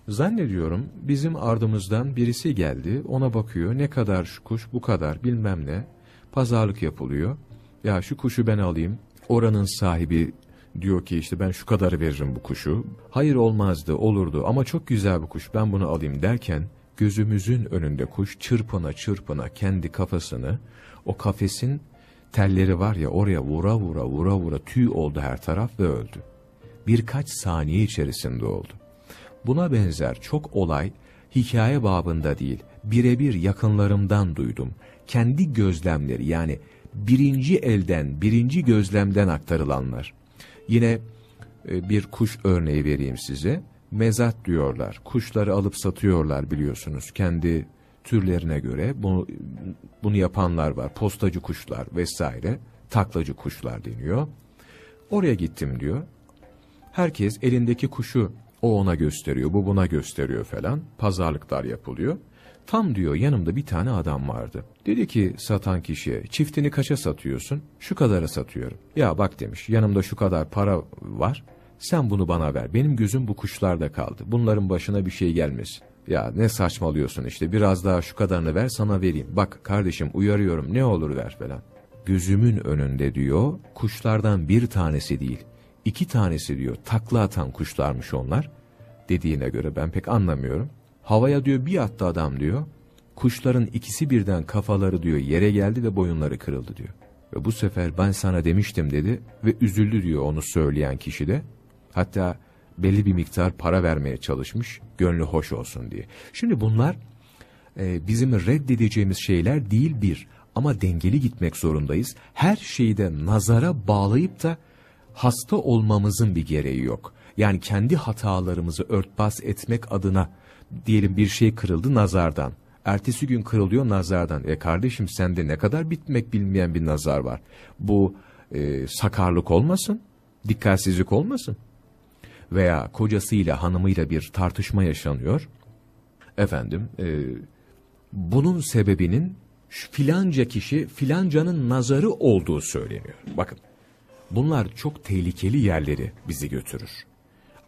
Zannediyorum bizim ardımızdan birisi geldi ona bakıyor ne kadar şu kuş bu kadar bilmem ne pazarlık yapılıyor ya şu kuşu ben alayım. Oranın sahibi diyor ki işte ben şu kadarı veririm bu kuşu. Hayır olmazdı olurdu ama çok güzel bu kuş ben bunu alayım derken gözümüzün önünde kuş çırpına çırpına kendi kafasını o kafesin telleri var ya oraya vura vura vura vura tüy oldu her taraf ve öldü. Birkaç saniye içerisinde oldu. Buna benzer çok olay hikaye babında değil birebir yakınlarımdan duydum. Kendi gözlemleri yani birinci elden, birinci gözlemden aktarılanlar. Yine e, bir kuş örneği vereyim size. Mezat diyorlar. Kuşları alıp satıyorlar biliyorsunuz. Kendi türlerine göre bunu, bunu yapanlar var. Postacı kuşlar vesaire. Taklacı kuşlar deniyor. Oraya gittim diyor. Herkes elindeki kuşu o ona gösteriyor, bu buna gösteriyor falan. Pazarlıklar yapılıyor. Tam diyor yanımda bir tane adam vardı. Dedi ki satan kişiye çiftini kaça satıyorsun? Şu kadara satıyorum. Ya bak demiş yanımda şu kadar para var. Sen bunu bana ver. Benim gözüm bu kuşlarda kaldı. Bunların başına bir şey gelmesin. Ya ne saçmalıyorsun işte biraz daha şu kadarını ver sana vereyim. Bak kardeşim uyarıyorum ne olur ver falan. Gözümün önünde diyor kuşlardan bir tanesi değil iki tanesi diyor takla atan kuşlarmış onlar. Dediğine göre ben pek anlamıyorum. Havaya diyor bir attı adam diyor. Kuşların ikisi birden kafaları diyor yere geldi ve boyunları kırıldı diyor. Ve bu sefer ben sana demiştim dedi ve üzüldü diyor onu söyleyen kişi de. Hatta belli bir miktar para vermeye çalışmış, gönlü hoş olsun diye. Şimdi bunlar e, bizim reddedeceğimiz şeyler değil bir ama dengeli gitmek zorundayız. Her şeyi de nazara bağlayıp da hasta olmamızın bir gereği yok. Yani kendi hatalarımızı örtbas etmek adına diyelim bir şey kırıldı nazardan. Ertesi gün kırılıyor nazardan. E kardeşim sende ne kadar bitmek bilmeyen bir nazar var. Bu e, sakarlık olmasın, dikkatsizlik olmasın. Veya kocasıyla hanımıyla bir tartışma yaşanıyor. Efendim e, bunun sebebinin filanca kişi filancanın nazarı olduğu söyleniyor. Bakın bunlar çok tehlikeli yerleri bizi götürür.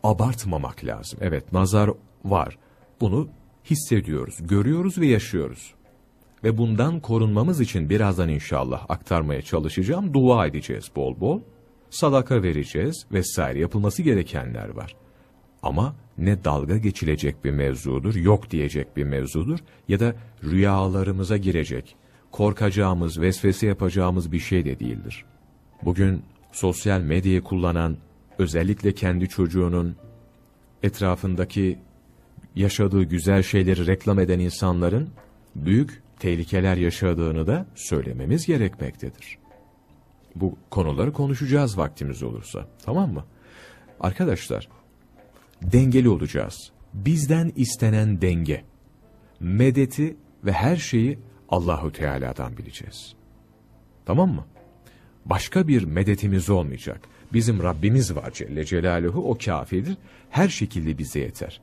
Abartmamak lazım. Evet nazar var. Bunu hissediyoruz, görüyoruz ve yaşıyoruz. Ve bundan korunmamız için birazdan inşallah aktarmaya çalışacağım. Dua edeceğiz bol bol. Sadaka vereceğiz vesaire yapılması gerekenler var. Ama ne dalga geçilecek bir mevzudur, yok diyecek bir mevzudur ya da rüyalarımıza girecek, korkacağımız, vesvese yapacağımız bir şey de değildir. Bugün sosyal medyayı kullanan, özellikle kendi çocuğunun etrafındaki yaşadığı güzel şeyleri reklam eden insanların büyük tehlikeler yaşadığını da söylememiz gerekmektedir. Bu konuları konuşacağız vaktimiz olursa. Tamam mı? Arkadaşlar, dengeli olacağız. Bizden istenen denge, medeti ve her şeyi Allahu Teala'dan bileceğiz. Tamam mı? Başka bir medetimiz olmayacak. Bizim Rabbimiz var Celle Celaluhu, o kafidir. Her şekilde bize yeter.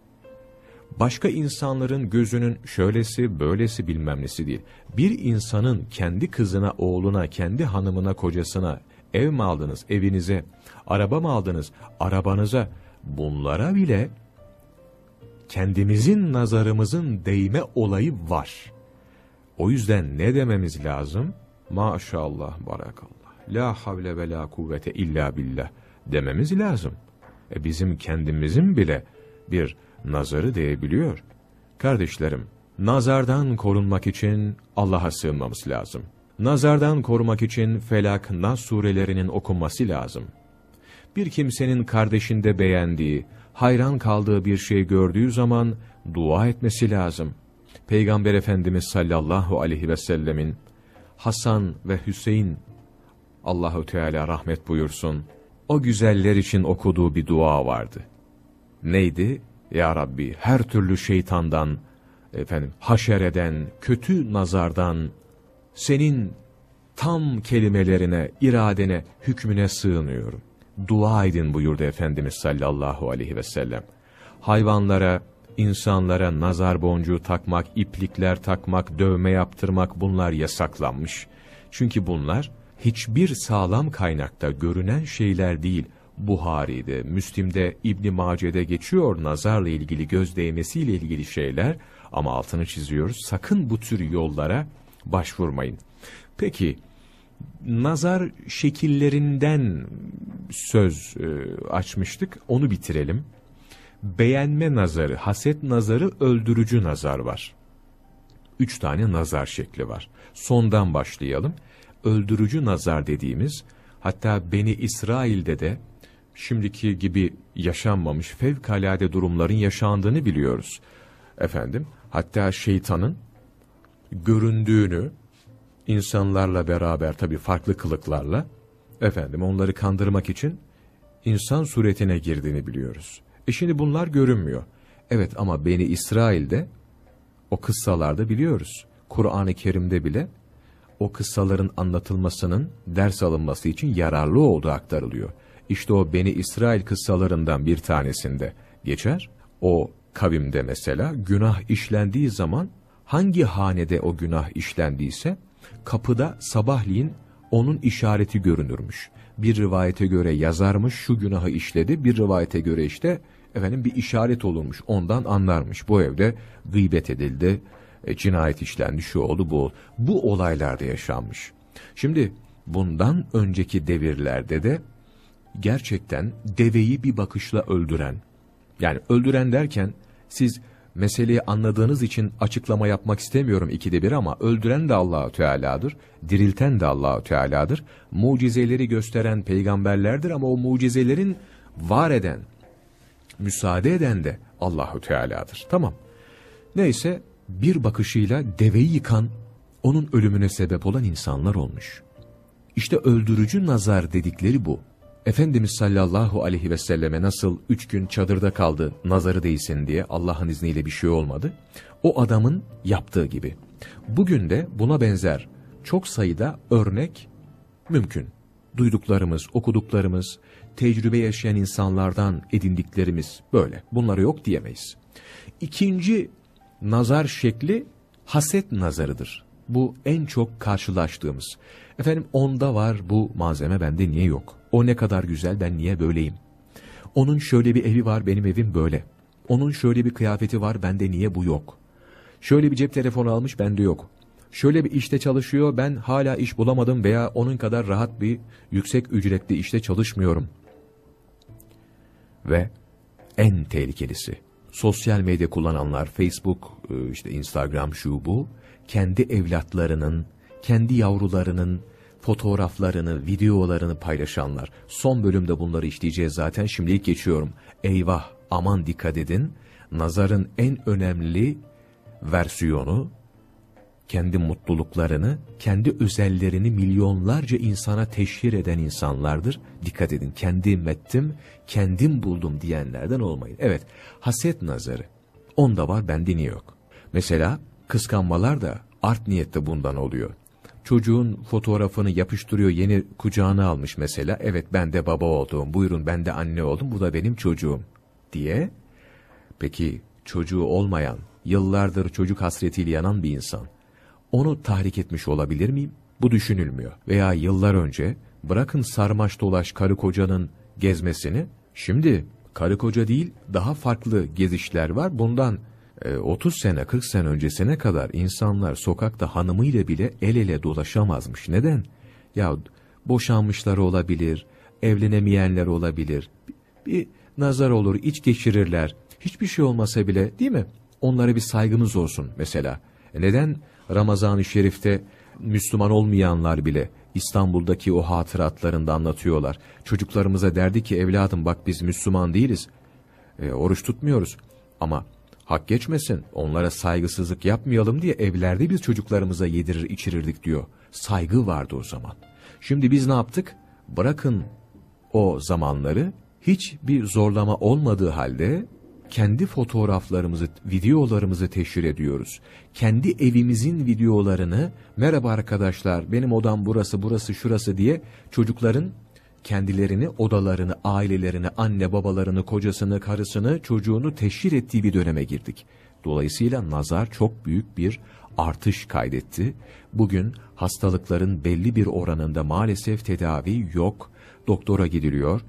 Başka insanların gözünün şöylesi böylesi bilmem nesi değil. Bir insanın kendi kızına, oğluna, kendi hanımına, kocasına ev mi aldınız, evinize, araba mı aldınız, arabanıza, bunlara bile kendimizin nazarımızın değme olayı var. O yüzden ne dememiz lazım? Maşallah, barakallah. La havle ve la kuvvete illa billah dememiz lazım. E bizim kendimizin bile bir nazarı değebiliyor. Kardeşlerim, nazardan korunmak için Allah'a sığınmamız lazım. Nazardan korumak için Felak, Nas surelerinin okunması lazım. Bir kimsenin kardeşinde beğendiği, hayran kaldığı bir şey gördüğü zaman dua etmesi lazım. Peygamber Efendimiz sallallahu aleyhi ve sellemin Hasan ve Hüseyin Allahu Teala rahmet buyursun. O güzeller için okuduğu bir dua vardı. Neydi? Ya Rabbi her türlü şeytandan, efendim haşereden, kötü nazardan, senin tam kelimelerine, iradene, hükmüne sığınıyorum. Dua edin buyurdu Efendimiz sallallahu aleyhi ve sellem. Hayvanlara, insanlara nazar boncuğu takmak, iplikler takmak, dövme yaptırmak bunlar yasaklanmış. Çünkü bunlar hiçbir sağlam kaynakta görünen şeyler değil. Buhari'de, Müslim'de, İbn Mace'de geçiyor nazarla ilgili, göz değmesiyle ilgili şeyler ama altını çiziyoruz. Sakın bu tür yollara başvurmayın. Peki nazar şekillerinden söz e, açmıştık. Onu bitirelim. Beğenme nazarı, haset nazarı, öldürücü nazar var. Üç tane nazar şekli var. Sondan başlayalım. Öldürücü nazar dediğimiz, hatta Beni İsrail'de de şimdiki gibi yaşanmamış fevkalade durumların yaşandığını biliyoruz. Efendim, hatta şeytanın göründüğünü, insanlarla beraber tabi farklı kılıklarla, efendim onları kandırmak için insan suretine girdiğini biliyoruz. E şimdi bunlar görünmüyor. Evet ama Beni İsrail'de o kıssalarda biliyoruz. Kur'an-ı Kerim'de bile o kıssaların anlatılmasının ders alınması için yararlı olduğu aktarılıyor. İşte o Beni İsrail kıssalarından bir tanesinde geçer. O kavimde mesela günah işlendiği zaman hangi hanede o günah işlendiyse kapıda sabahleyin onun işareti görünürmüş. Bir rivayete göre yazarmış şu günahı işledi, bir rivayete göre işte efendim bir işaret olurmuş, ondan anlarmış. Bu evde gıybet edildi, e, cinayet işlendi, şu oldu bu oldu. Bu olaylarda yaşanmış. Şimdi bundan önceki devirlerde de gerçekten deveyi bir bakışla öldüren, yani öldüren derken siz meseleyi anladığınız için açıklama yapmak istemiyorum ikide bir ama öldüren de Allahu Teala'dır, dirilten de Allahu Teala'dır. Mucizeleri gösteren peygamberlerdir ama o mucizelerin var eden,
müsaade eden de Allahu Teala'dır. Tamam. Neyse bir bakışıyla deveyi yıkan, onun ölümüne sebep olan insanlar olmuş. İşte öldürücü nazar dedikleri bu. Efendimiz sallallahu aleyhi ve selleme nasıl üç gün çadırda kaldı nazarı değilsin diye Allah'ın izniyle bir şey olmadı. O adamın yaptığı gibi. Bugün de buna benzer çok sayıda örnek mümkün. Duyduklarımız, okuduklarımız, tecrübe yaşayan insanlardan edindiklerimiz böyle. Bunları yok diyemeyiz. İkinci nazar şekli haset nazarıdır. Bu en çok karşılaştığımız. Efendim onda var bu malzeme bende niye yok? O ne kadar güzel ben niye böyleyim? Onun şöyle bir evi var benim evim böyle. Onun şöyle bir kıyafeti var bende niye bu yok? Şöyle bir cep telefonu almış bende yok. Şöyle bir işte çalışıyor ben hala iş bulamadım veya onun kadar rahat bir yüksek ücretli işte çalışmıyorum. Ve en tehlikelisi sosyal medya kullananlar Facebook, e, işte Instagram şu bu kendi evlatlarının, kendi yavrularının fotoğraflarını, videolarını paylaşanlar. Son bölümde bunları işleyeceğiz zaten şimdilik geçiyorum. Eyvah aman dikkat edin. Nazarın en önemli versiyonu kendi mutluluklarını, kendi özellerini milyonlarca insana teşhir eden insanlardır. Dikkat edin, kendim ettim, kendim buldum diyenlerden olmayın. Evet, haset nazarı. Onda var, bende niye yok? Mesela kıskanmalar da art niyette bundan oluyor. Çocuğun fotoğrafını yapıştırıyor, yeni kucağına almış mesela. Evet ben de baba oldum, buyurun ben de anne oldum, bu da benim çocuğum diye. Peki çocuğu olmayan, yıllardır çocuk hasretiyle yanan bir insan, onu tahrik etmiş olabilir miyim? Bu düşünülmüyor. Veya yıllar önce bırakın sarmaş dolaş karı kocanın gezmesini, şimdi karı koca değil daha farklı gezişler var. Bundan 30 e, sene 40 sene öncesine kadar insanlar sokakta hanımıyla bile el ele dolaşamazmış. Neden? Ya boşanmışları olabilir, evlenemeyenler olabilir, bir nazar olur, iç geçirirler. Hiçbir şey olmasa bile değil mi? Onlara bir saygımız olsun mesela. E neden Ramazan-ı Şerif'te Müslüman olmayanlar bile İstanbul'daki o hatıratlarında anlatıyorlar. Çocuklarımıza derdi ki evladım bak biz Müslüman değiliz. E, oruç tutmuyoruz. Ama hak geçmesin onlara saygısızlık yapmayalım diye evlerde biz çocuklarımıza yedirir içirirdik diyor. Saygı vardı o zaman. Şimdi biz ne yaptık? Bırakın o zamanları hiç bir zorlama olmadığı halde kendi fotoğraflarımızı, videolarımızı teşhir ediyoruz. Kendi evimizin videolarını, merhaba arkadaşlar benim odam burası, burası, şurası diye çocukların kendilerini, odalarını, ailelerini, anne babalarını, kocasını, karısını, çocuğunu teşhir ettiği bir döneme girdik. Dolayısıyla nazar çok büyük bir artış kaydetti. Bugün hastalıkların belli bir oranında maalesef tedavi yok. Doktora gidiliyor,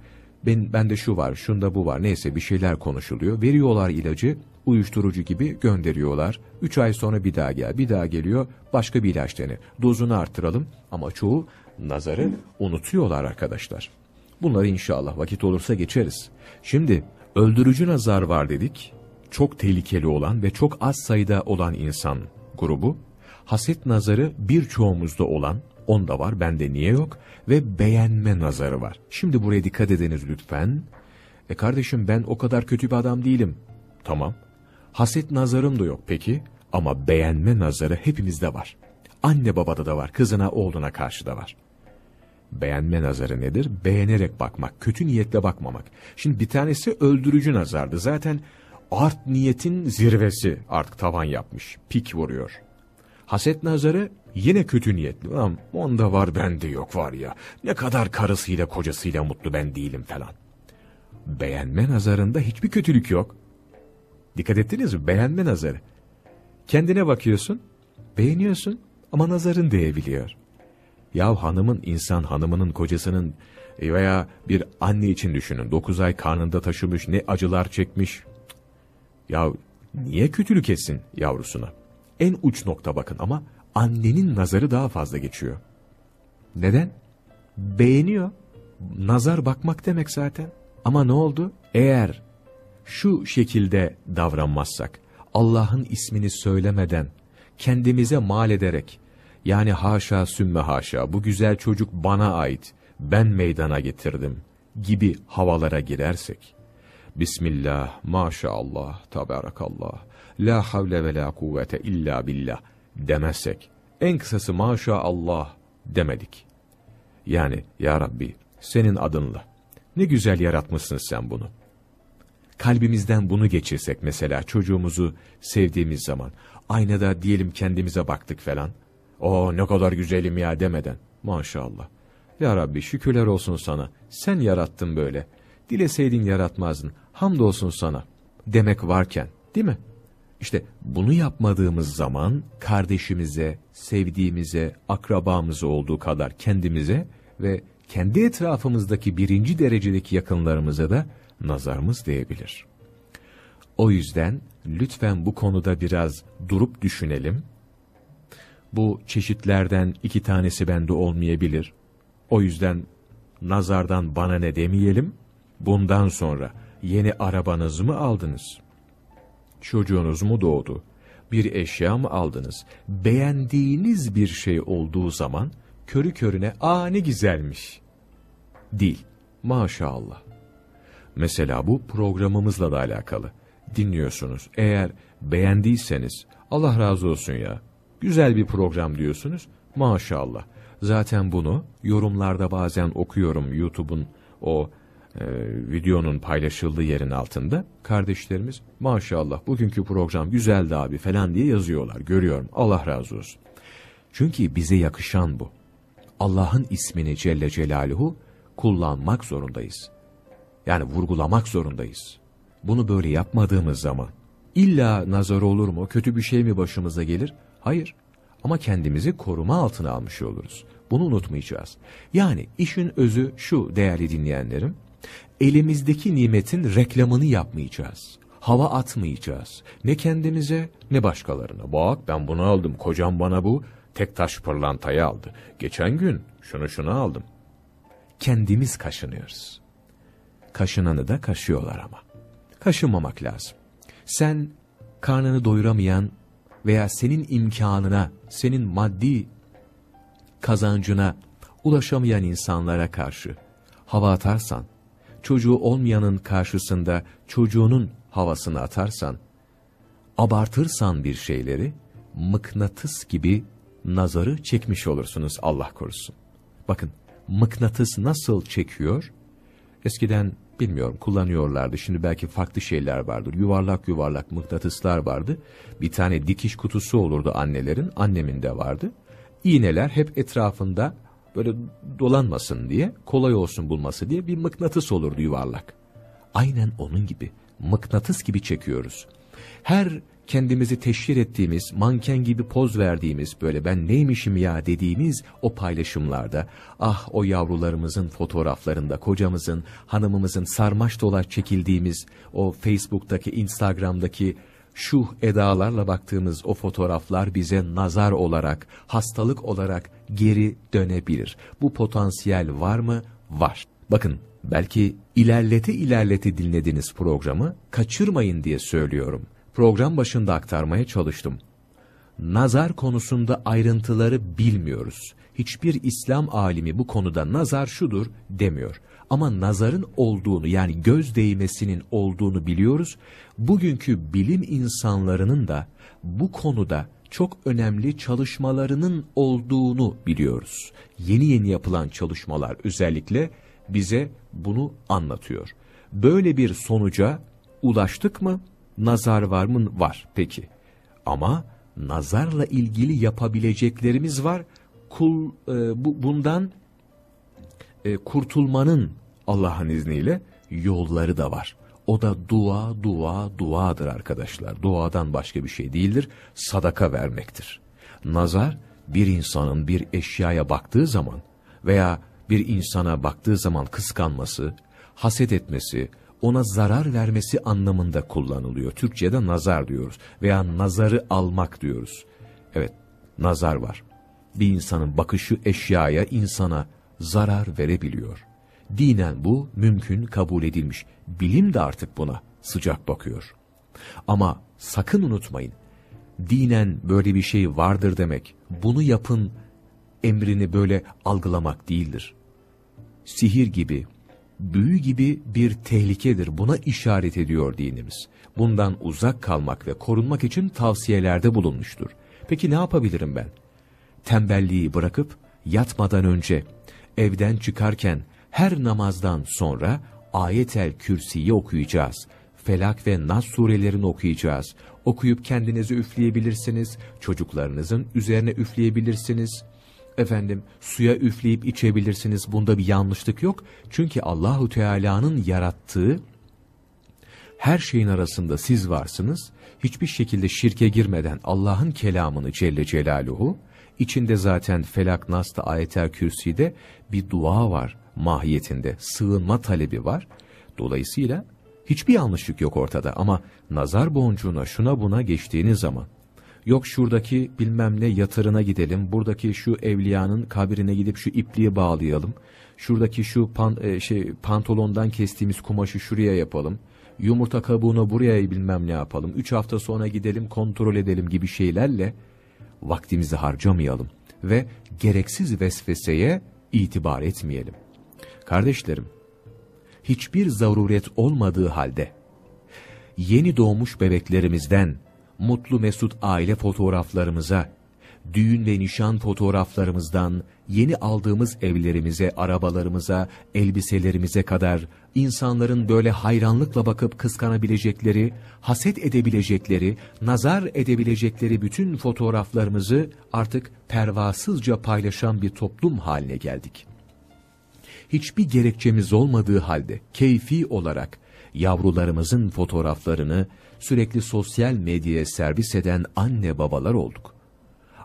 ben, bende şu var, şunda bu var, neyse bir şeyler konuşuluyor. Veriyorlar ilacı, uyuşturucu gibi gönderiyorlar. Üç ay sonra bir daha gel, bir daha geliyor, başka bir ilaç dene. Dozunu arttıralım ama çoğu nazarı unutuyorlar arkadaşlar. Bunları inşallah vakit olursa geçeriz. Şimdi öldürücü nazar var dedik. Çok tehlikeli olan ve çok az sayıda olan insan grubu. Haset nazarı birçoğumuzda olan, onda var, bende niye yok? Ve beğenme nazarı var. Şimdi buraya dikkat ediniz lütfen. E kardeşim ben o kadar kötü bir adam değilim. Tamam. Haset nazarım da yok peki. Ama beğenme nazarı hepimizde var. Anne babada da var, kızına oğluna karşı da var. Beğenme nazarı nedir? Beğenerek bakmak, kötü niyetle bakmamak. Şimdi bir tanesi öldürücü nazardı. Zaten art niyetin zirvesi artık tavan yapmış. Pik vuruyor. Haset nazarı yine kötü niyetli. Ama onda var bende yok var ya. Ne kadar karısıyla kocasıyla mutlu ben değilim falan. Beğenme nazarında hiçbir kötülük yok. Dikkat ettiniz mi? Beğenme nazarı. Kendine bakıyorsun, beğeniyorsun ama nazarın değebiliyor. Ya hanımın, insan hanımının, kocasının veya bir anne için düşünün. Dokuz ay karnında taşımış, ne acılar çekmiş. Ya niye kötülük etsin yavrusuna? En uç nokta bakın ama annenin nazarı daha fazla geçiyor. Neden? Beğeniyor. Nazar bakmak demek zaten. Ama ne oldu? Eğer şu şekilde davranmazsak, Allah'ın ismini söylemeden, kendimize mal ederek, yani haşa sümme haşa, bu güzel çocuk bana ait, ben meydana getirdim gibi havalara girersek, Bismillah, maşallah, tabarakallah, la havle ve la kuvvete illa billah demezsek, en kısası maşallah demedik. Yani ya Rabbi senin adınla ne güzel yaratmışsın sen bunu. Kalbimizden bunu geçirsek mesela çocuğumuzu sevdiğimiz zaman aynada diyelim kendimize baktık falan. O ne kadar güzelim ya demeden maşallah. Ya Rabbi şükürler olsun sana. Sen yarattın böyle. Dileseydin yaratmazdın. Hamdolsun sana. Demek varken değil mi? İşte bunu yapmadığımız zaman kardeşimize, sevdiğimize, akrabamıza olduğu kadar kendimize ve kendi etrafımızdaki birinci derecedeki yakınlarımıza da nazarımız değebilir. O yüzden lütfen bu konuda biraz durup düşünelim. Bu çeşitlerden iki tanesi bende olmayabilir. O yüzden nazardan bana ne demeyelim. Bundan sonra yeni arabanız mı aldınız? Çocuğunuz mu doğdu? Bir eşya mı aldınız? Beğendiğiniz bir şey olduğu zaman körü körüne ''Aa ne güzelmiş'' değil. Maşallah. Mesela bu programımızla da alakalı. Dinliyorsunuz. Eğer beğendiyseniz Allah razı olsun ya. Güzel bir program diyorsunuz. Maşallah. Zaten bunu yorumlarda bazen okuyorum YouTube'un o e, videonun paylaşıldığı yerin altında. Kardeşlerimiz maşallah bugünkü program güzeldi abi falan diye yazıyorlar. Görüyorum. Allah razı olsun. Çünkü bize yakışan bu. Allah'ın ismini Celle Celaluhu kullanmak zorundayız. Yani vurgulamak zorundayız. Bunu böyle yapmadığımız zaman illa nazar olur mu, kötü bir şey mi başımıza gelir? Hayır. Ama kendimizi koruma altına almış oluruz. Bunu unutmayacağız. Yani işin özü şu değerli dinleyenlerim. Elimizdeki nimetin reklamını yapmayacağız. Hava atmayacağız. Ne kendimize ne başkalarına. Bak ben bunu aldım. Kocam bana bu tek taş pırlantayı aldı. Geçen gün şunu şunu aldım. Kendimiz kaşınıyoruz. Kaşınanı da kaşıyorlar ama. Kaşınmamak lazım. Sen karnını doyuramayan veya senin imkanına, senin maddi kazancına ulaşamayan insanlara karşı hava atarsan, çocuğu olmayanın karşısında çocuğunun havasını atarsan, abartırsan bir şeyleri, mıknatıs gibi nazarı çekmiş olursunuz Allah korusun. Bakın, mıknatıs nasıl çekiyor? Eskiden bilmiyorum kullanıyorlardı. Şimdi belki farklı şeyler vardır. Yuvarlak yuvarlak mıknatıslar vardı. Bir tane dikiş kutusu olurdu annelerin. Annemin de vardı. İğneler hep etrafında böyle dolanmasın diye, kolay olsun bulması diye bir mıknatıs olurdu yuvarlak. Aynen onun gibi, mıknatıs gibi çekiyoruz. Her kendimizi teşhir ettiğimiz, manken gibi poz verdiğimiz, böyle ben neymişim ya dediğimiz o paylaşımlarda, ah o yavrularımızın fotoğraflarında, kocamızın, hanımımızın sarmaş dolaş çekildiğimiz, o Facebook'taki, Instagram'daki şu edalarla baktığımız o fotoğraflar bize nazar olarak, hastalık olarak geri dönebilir. Bu potansiyel var mı? Var. Bakın belki ilerleti ilerleti dinlediğiniz programı kaçırmayın diye söylüyorum. Program başında aktarmaya çalıştım. Nazar konusunda ayrıntıları bilmiyoruz. Hiçbir İslam alimi bu konuda nazar şudur demiyor. Ama nazarın olduğunu yani göz değmesinin olduğunu biliyoruz. Bugünkü bilim insanlarının da bu konuda çok önemli çalışmalarının olduğunu biliyoruz. Yeni yeni yapılan çalışmalar özellikle bize bunu anlatıyor. Böyle bir sonuca ulaştık mı? Nazar var mı? Var peki. Ama nazarla ilgili yapabileceklerimiz var. Kul e, bu, bundan e, kurtulmanın Allah'ın izniyle yolları da var. O da dua, dua, duadır arkadaşlar. Duadan başka bir şey değildir. Sadaka vermektir. Nazar bir insanın bir eşyaya baktığı zaman veya bir insana baktığı zaman kıskanması, haset etmesi, ona zarar vermesi anlamında kullanılıyor. Türkçe'de nazar diyoruz veya nazarı almak diyoruz. Evet, nazar var. Bir insanın bakışı eşyaya, insana zarar verebiliyor. Dinen bu mümkün kabul edilmiş. Bilim de artık buna sıcak bakıyor. Ama sakın unutmayın, dinen böyle bir şey vardır demek, bunu yapın emrini böyle algılamak değildir. Sihir gibi, büyü gibi bir tehlikedir. Buna işaret ediyor dinimiz. Bundan uzak kalmak ve korunmak için tavsiyelerde bulunmuştur. Peki ne yapabilirim ben? Tembelliği bırakıp yatmadan önce, evden çıkarken her namazdan sonra ayetel kürsiyi okuyacağız. Felak ve Nas surelerini okuyacağız. Okuyup kendinizi üfleyebilirsiniz, çocuklarınızın üzerine üfleyebilirsiniz. Efendim suya üfleyip içebilirsiniz. Bunda bir yanlışlık yok. Çünkü Allahu Teala'nın yarattığı her şeyin arasında siz varsınız. Hiçbir şekilde şirke girmeden Allah'ın kelamını Celle Celaluhu, içinde zaten Felak Nas'ta Ayetel Kürsi'de bir dua var mahiyetinde, sığınma talebi var. Dolayısıyla hiçbir yanlışlık yok ortada ama nazar boncuğuna şuna buna geçtiğiniz zaman, yok şuradaki bilmem ne yatırına gidelim, buradaki şu evliyanın kabrine gidip şu ipliği bağlayalım, şuradaki şu pan, e, şey pantolondan kestiğimiz kumaşı şuraya yapalım, yumurta kabuğunu buraya bilmem ne yapalım, üç hafta sonra gidelim kontrol edelim gibi şeylerle vaktimizi harcamayalım ve gereksiz vesveseye itibar etmeyelim. Kardeşlerim, hiçbir zaruret olmadığı halde, yeni doğmuş bebeklerimizden, mutlu mesut aile fotoğraflarımıza, düğün ve nişan fotoğraflarımızdan, yeni aldığımız evlerimize, arabalarımıza, elbiselerimize kadar insanların böyle hayranlıkla bakıp kıskanabilecekleri, haset edebilecekleri, nazar edebilecekleri bütün fotoğraflarımızı artık pervasızca paylaşan bir toplum haline geldik. Hiçbir gerekçemiz olmadığı halde keyfi olarak yavrularımızın fotoğraflarını sürekli sosyal medyaya servis eden anne babalar olduk.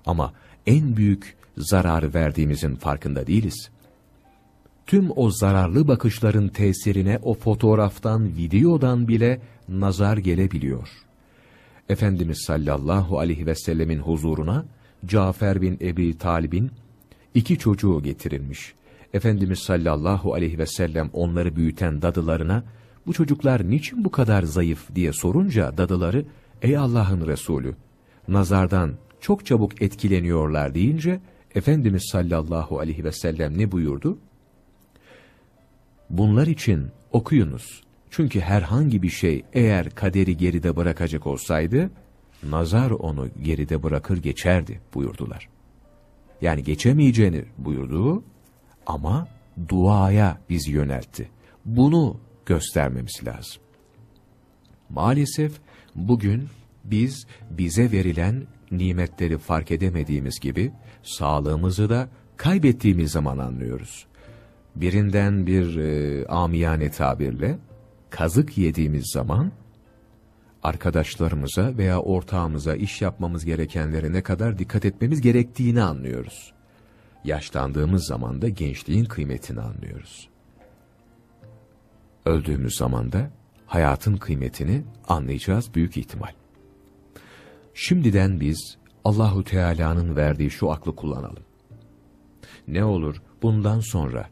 Ama en büyük zarar verdiğimizin farkında değiliz. Tüm o zararlı bakışların tesirine o fotoğraftan, videodan bile nazar gelebiliyor. Efendimiz sallallahu aleyhi ve sellemin huzuruna Cafer bin Ebi Talib'in iki çocuğu getirilmiş. Efendimiz sallallahu aleyhi ve sellem onları büyüten dadılarına bu çocuklar niçin bu kadar zayıf diye sorunca dadıları ey Allah'ın Resulü nazardan çok çabuk etkileniyorlar deyince Efendimiz sallallahu aleyhi ve sellem ne buyurdu? Bunlar için okuyunuz. Çünkü herhangi bir şey eğer kaderi geride bırakacak olsaydı, nazar onu geride bırakır geçerdi buyurdular. Yani geçemeyeceğini buyurdu ama duaya bizi yöneltti. Bunu göstermemiz lazım. Maalesef bugün biz bize verilen nimetleri fark edemediğimiz gibi sağlığımızı da kaybettiğimiz zaman anlıyoruz. Birinden bir e, amiyane tabirle kazık yediğimiz zaman arkadaşlarımıza veya ortağımıza iş yapmamız gerekenlere ne kadar dikkat etmemiz gerektiğini anlıyoruz. Yaşlandığımız zaman da gençliğin kıymetini anlıyoruz. Öldüğümüz zaman da hayatın kıymetini anlayacağız büyük ihtimal. Şimdiden biz Allahu Teala'nın verdiği şu aklı kullanalım. Ne olur bundan sonra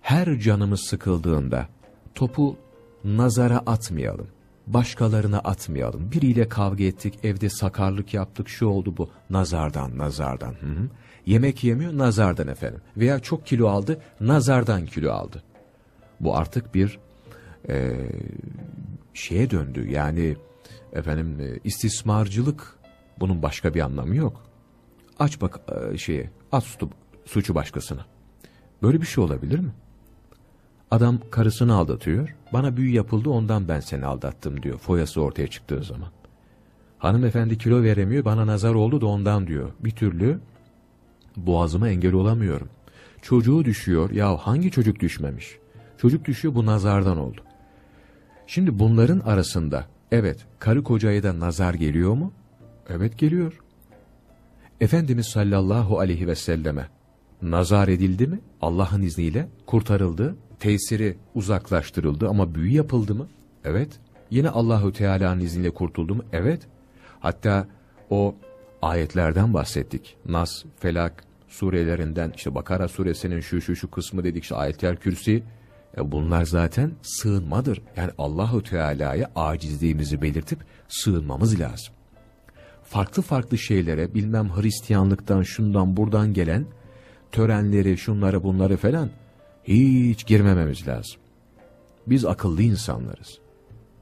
her canımız sıkıldığında topu nazara atmayalım. Başkalarına atmayalım. Biriyle kavga ettik, evde sakarlık yaptık, şu oldu bu. Nazardan, nazardan. Hı hı. Yemek yemiyor, nazardan efendim. Veya çok kilo aldı, nazardan kilo aldı. Bu artık bir e, şeye döndü. Yani efendim e, istismarcılık bunun başka bir anlamı yok. Aç bak e, şeye, at suçu, suçu başkasına. Böyle bir şey olabilir mi? Adam karısını aldatıyor. Bana büyü yapıldı ondan ben seni aldattım diyor. Foyası ortaya çıktığı zaman. Hanımefendi kilo veremiyor bana nazar oldu da ondan diyor. Bir türlü boğazıma engel olamıyorum. Çocuğu düşüyor. Ya hangi çocuk düşmemiş? Çocuk düşüyor bu nazardan oldu. Şimdi bunların arasında evet karı kocaya da nazar geliyor mu? Evet geliyor. Efendimiz sallallahu aleyhi ve selleme nazar edildi mi? Allah'ın izniyle kurtarıldı, tesiri uzaklaştırıldı ama büyü yapıldı mı? Evet. Yine Allahu Teala'nın izniyle kurtuldu mu? Evet. Hatta o ayetlerden bahsettik. Nas, Felak surelerinden işte Bakara suresinin şu şu şu kısmı dedik işte ayetler kürsi e bunlar zaten sığınmadır. Yani Allahu Teala'ya acizliğimizi belirtip sığınmamız lazım. Farklı farklı şeylere bilmem Hristiyanlıktan şundan buradan gelen törenleri şunları bunları falan hiç girmememiz lazım. Biz akıllı insanlarız.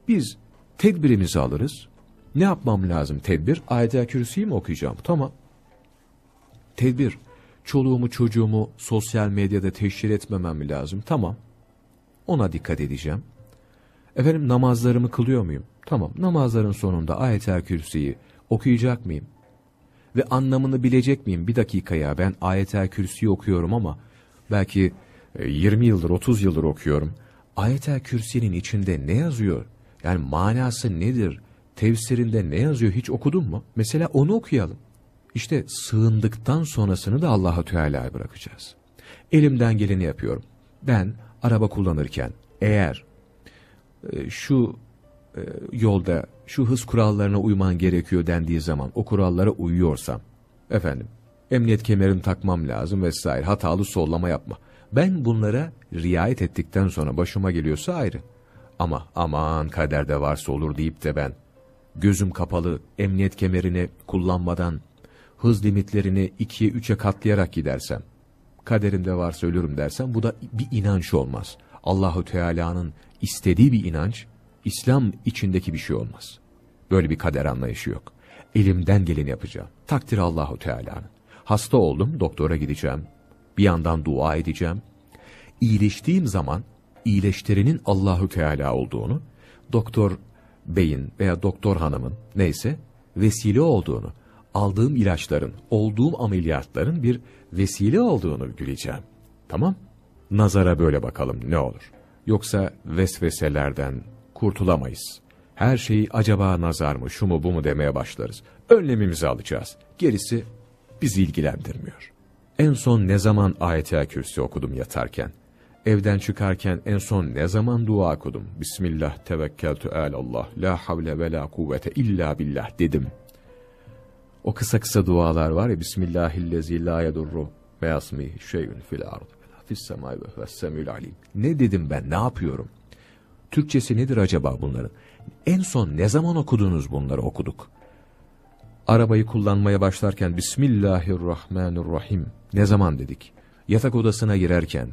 Biz tedbirimizi alırız. Ne yapmam lazım tedbir? Ayet-i Kürsi'yi mi okuyacağım? Tamam. Tedbir. Çoluğumu çocuğumu sosyal medyada teşhir etmemem lazım? Tamam. Ona dikkat edeceğim. Efendim namazlarımı kılıyor muyum? Tamam. Namazların sonunda Ayet-i Kürsi'yi okuyacak mıyım? Ve anlamını bilecek miyim? Bir dakikaya ben Ayet-i Kürsi'yi okuyorum ama belki 20 e, yıldır 30 yıldır okuyorum. Ayet-i Kürsi'nin içinde ne yazıyor? Yani manası nedir? Tefsirinde ne yazıyor hiç okudun mu? Mesela onu okuyalım. İşte sığındıktan sonrasını da Allah'a Teala'ya bırakacağız. Elimden geleni yapıyorum. Ben araba kullanırken eğer e, şu e, yolda şu hız kurallarına uyman gerekiyor dendiği zaman o kurallara uyuyorsam efendim emniyet kemerini takmam lazım vesaire hatalı sollama yapma. Ben bunlara riayet ettikten sonra başıma geliyorsa ayrı. Ama aman kaderde varsa olur deyip de ben gözüm kapalı emniyet kemerini kullanmadan hız limitlerini ikiye üçe katlayarak gidersem, kaderimde varsa ölürüm dersem bu da bir inanç olmaz. Allahu Teala'nın istediği bir inanç, İslam içindeki bir şey olmaz. Böyle bir kader anlayışı yok. Elimden geleni yapacağım. Takdir Allahu Teala'nın. Hasta oldum, doktora gideceğim. Bir yandan dua edeceğim. İyileştiğim zaman iyileştirenin Allahu Teala olduğunu, doktor beyin veya doktor hanımın neyse vesile olduğunu, aldığım ilaçların, olduğum ameliyatların bir vesile olduğunu bileceğim. Tamam? Nazara böyle bakalım ne olur. Yoksa vesveselerden kurtulamayız. Her şeyi acaba nazar mı, şu mu bu mu demeye başlarız. Önlemimizi alacağız. Gerisi bizi ilgilendirmiyor. En son ne zaman ayet-i kürsi okudum yatarken? Evden çıkarken en son ne zaman dua okudum? Bismillah tevekkeltü alallah, la havle ve la kuvvete illa billah dedim. O kısa kısa dualar var ya Bismillahillezi la yedurru ve yasmihi şeyün fil ard fis semai ve semül alim. Ne dedim ben ne yapıyorum? Türkçesi nedir acaba bunların? En son ne zaman okudunuz bunları okuduk? Arabayı kullanmaya başlarken Bismillahirrahmanirrahim ne zaman dedik? Yatak odasına girerken,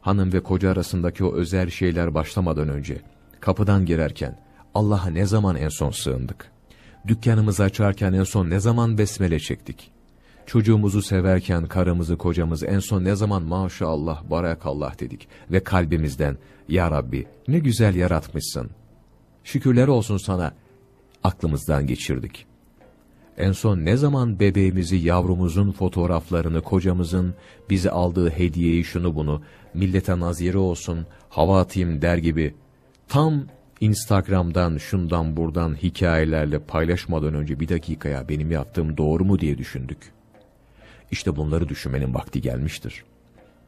hanım ve koca arasındaki o özel şeyler başlamadan önce, kapıdan girerken Allah'a ne zaman en son sığındık? Dükkanımızı açarken en son ne zaman besmele çektik? Çocuğumuzu severken karımızı kocamızı en son ne zaman maşallah barakallah dedik ve kalbimizden ya Rabbi ne güzel yaratmışsın. Şükürler olsun sana aklımızdan geçirdik. En son ne zaman bebeğimizi, yavrumuzun fotoğraflarını, kocamızın bize aldığı hediyeyi, şunu bunu, millete nazire olsun, hava atayım der gibi, tam Instagram'dan, şundan buradan hikayelerle paylaşmadan önce bir dakikaya benim yaptığım doğru mu diye düşündük. İşte bunları düşünmenin vakti gelmiştir.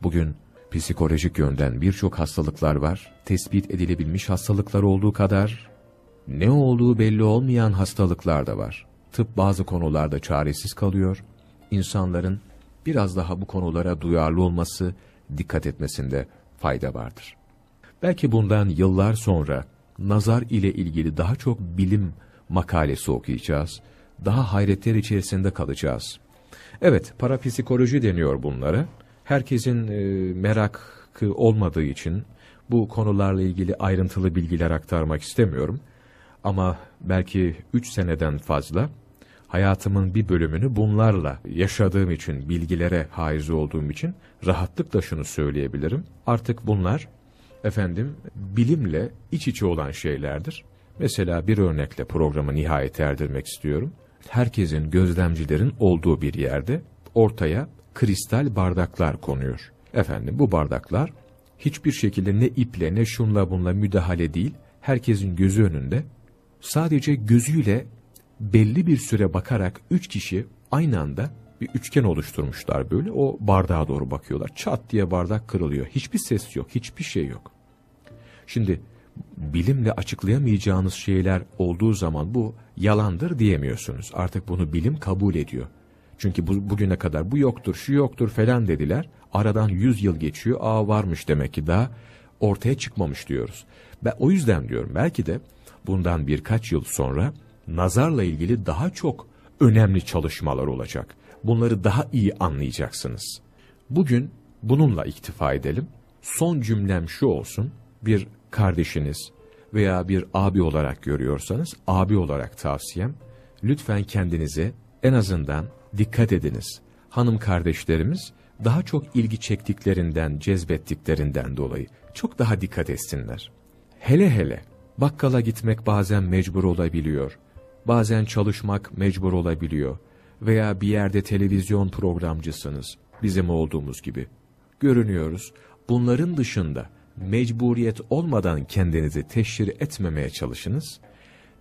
Bugün psikolojik yönden birçok hastalıklar var, tespit edilebilmiş hastalıklar olduğu kadar, ne olduğu belli olmayan hastalıklar da var. Tıp bazı konularda çaresiz kalıyor, insanların biraz daha bu konulara duyarlı olması, dikkat etmesinde fayda vardır. Belki bundan yıllar sonra nazar ile ilgili daha çok bilim makalesi okuyacağız. Daha hayretler içerisinde kalacağız. Evet, parapsikoloji deniyor bunlara. Herkesin e, merakı olmadığı için bu konularla ilgili ayrıntılı bilgiler aktarmak istemiyorum. Ama belki üç seneden fazla hayatımın bir bölümünü bunlarla yaşadığım için, bilgilere haiz olduğum için rahatlıkla şunu söyleyebilirim. Artık bunlar efendim bilimle iç içe olan şeylerdir. Mesela bir örnekle programı nihayet erdirmek istiyorum. Herkesin gözlemcilerin olduğu bir yerde ortaya kristal bardaklar konuyor. Efendim bu bardaklar hiçbir şekilde ne iple ne şunla bunla müdahale değil, herkesin gözü önünde sadece gözüyle belli bir süre bakarak üç kişi aynı anda bir üçgen oluşturmuşlar böyle. O bardağa doğru bakıyorlar. Çat diye bardak kırılıyor. Hiçbir ses yok, hiçbir şey yok. Şimdi bilimle açıklayamayacağınız şeyler olduğu zaman bu yalandır diyemiyorsunuz. Artık bunu bilim kabul ediyor. Çünkü bu, bugüne kadar bu yoktur, şu yoktur falan dediler. Aradan yüz yıl geçiyor. Aa varmış demek ki daha ortaya çıkmamış diyoruz. Ben o yüzden diyorum belki de bundan birkaç yıl sonra nazarla ilgili daha çok önemli çalışmalar olacak. Bunları daha iyi anlayacaksınız. Bugün bununla iktifa edelim. Son cümlem şu olsun. Bir kardeşiniz veya bir abi olarak görüyorsanız, abi olarak tavsiyem, lütfen kendinize en azından dikkat ediniz. Hanım kardeşlerimiz daha çok ilgi çektiklerinden, cezbettiklerinden dolayı çok daha dikkat etsinler. Hele hele bakkala gitmek bazen mecbur olabiliyor. Bazen çalışmak mecbur olabiliyor. Veya bir yerde televizyon programcısınız, bizim olduğumuz gibi. Görünüyoruz. Bunların dışında mecburiyet olmadan kendinizi teşhir etmemeye çalışınız.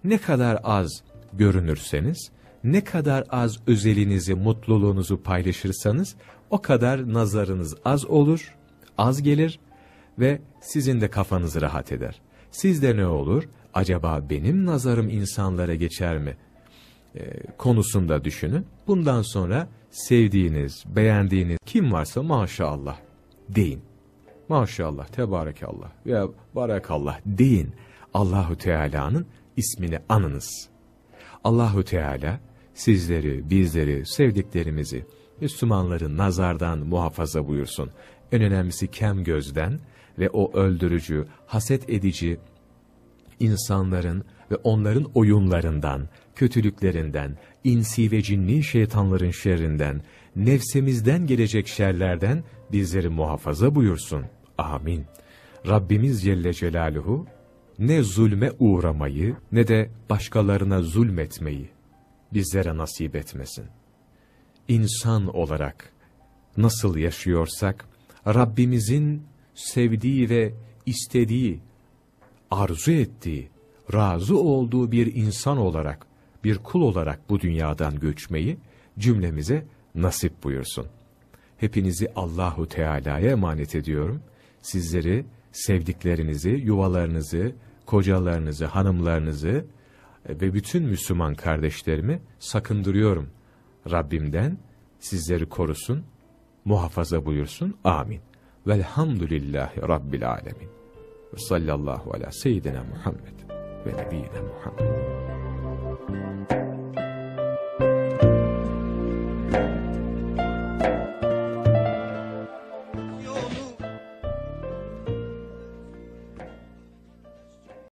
Ne kadar az görünürseniz, ne kadar az özelinizi, mutluluğunuzu paylaşırsanız, o kadar nazarınız az olur, az gelir ve sizin de kafanız rahat eder. Sizde ne olur? Acaba benim nazarım insanlara geçer mi? E, konusunda düşünün. Bundan sonra sevdiğiniz, beğendiğiniz kim varsa maşallah deyin. Maşallah, tebarekallah veya barakallah deyin. Allahu Teala'nın ismini anınız. Allahu Teala sizleri, bizleri, sevdiklerimizi, Müslümanları nazardan muhafaza buyursun. En önemlisi kem gözden ve o öldürücü, haset edici insanların ve onların oyunlarından, kötülüklerinden, insi ve cinni şeytanların şerrinden, nefsemizden gelecek şerlerden bizleri muhafaza buyursun. Amin. Rabbimiz Celle Celaluhu ne zulme uğramayı ne de başkalarına zulmetmeyi bizlere nasip etmesin. İnsan olarak nasıl yaşıyorsak Rabbimizin sevdiği ve istediği, arzu ettiği, razı olduğu bir insan olarak, bir kul olarak bu dünyadan göçmeyi cümlemize nasip buyursun. Hepinizi Allahu Teala'ya emanet ediyorum. Sizleri, sevdiklerinizi, yuvalarınızı, kocalarınızı, hanımlarınızı ve bütün Müslüman kardeşlerimi sakındırıyorum. Rabbimden sizleri korusun, muhafaza buyursun. Amin. Velhamdülillahi Rabbil alemin. Sallallahu ala seyyidina Muhammed ve nebiyyina Muhammed.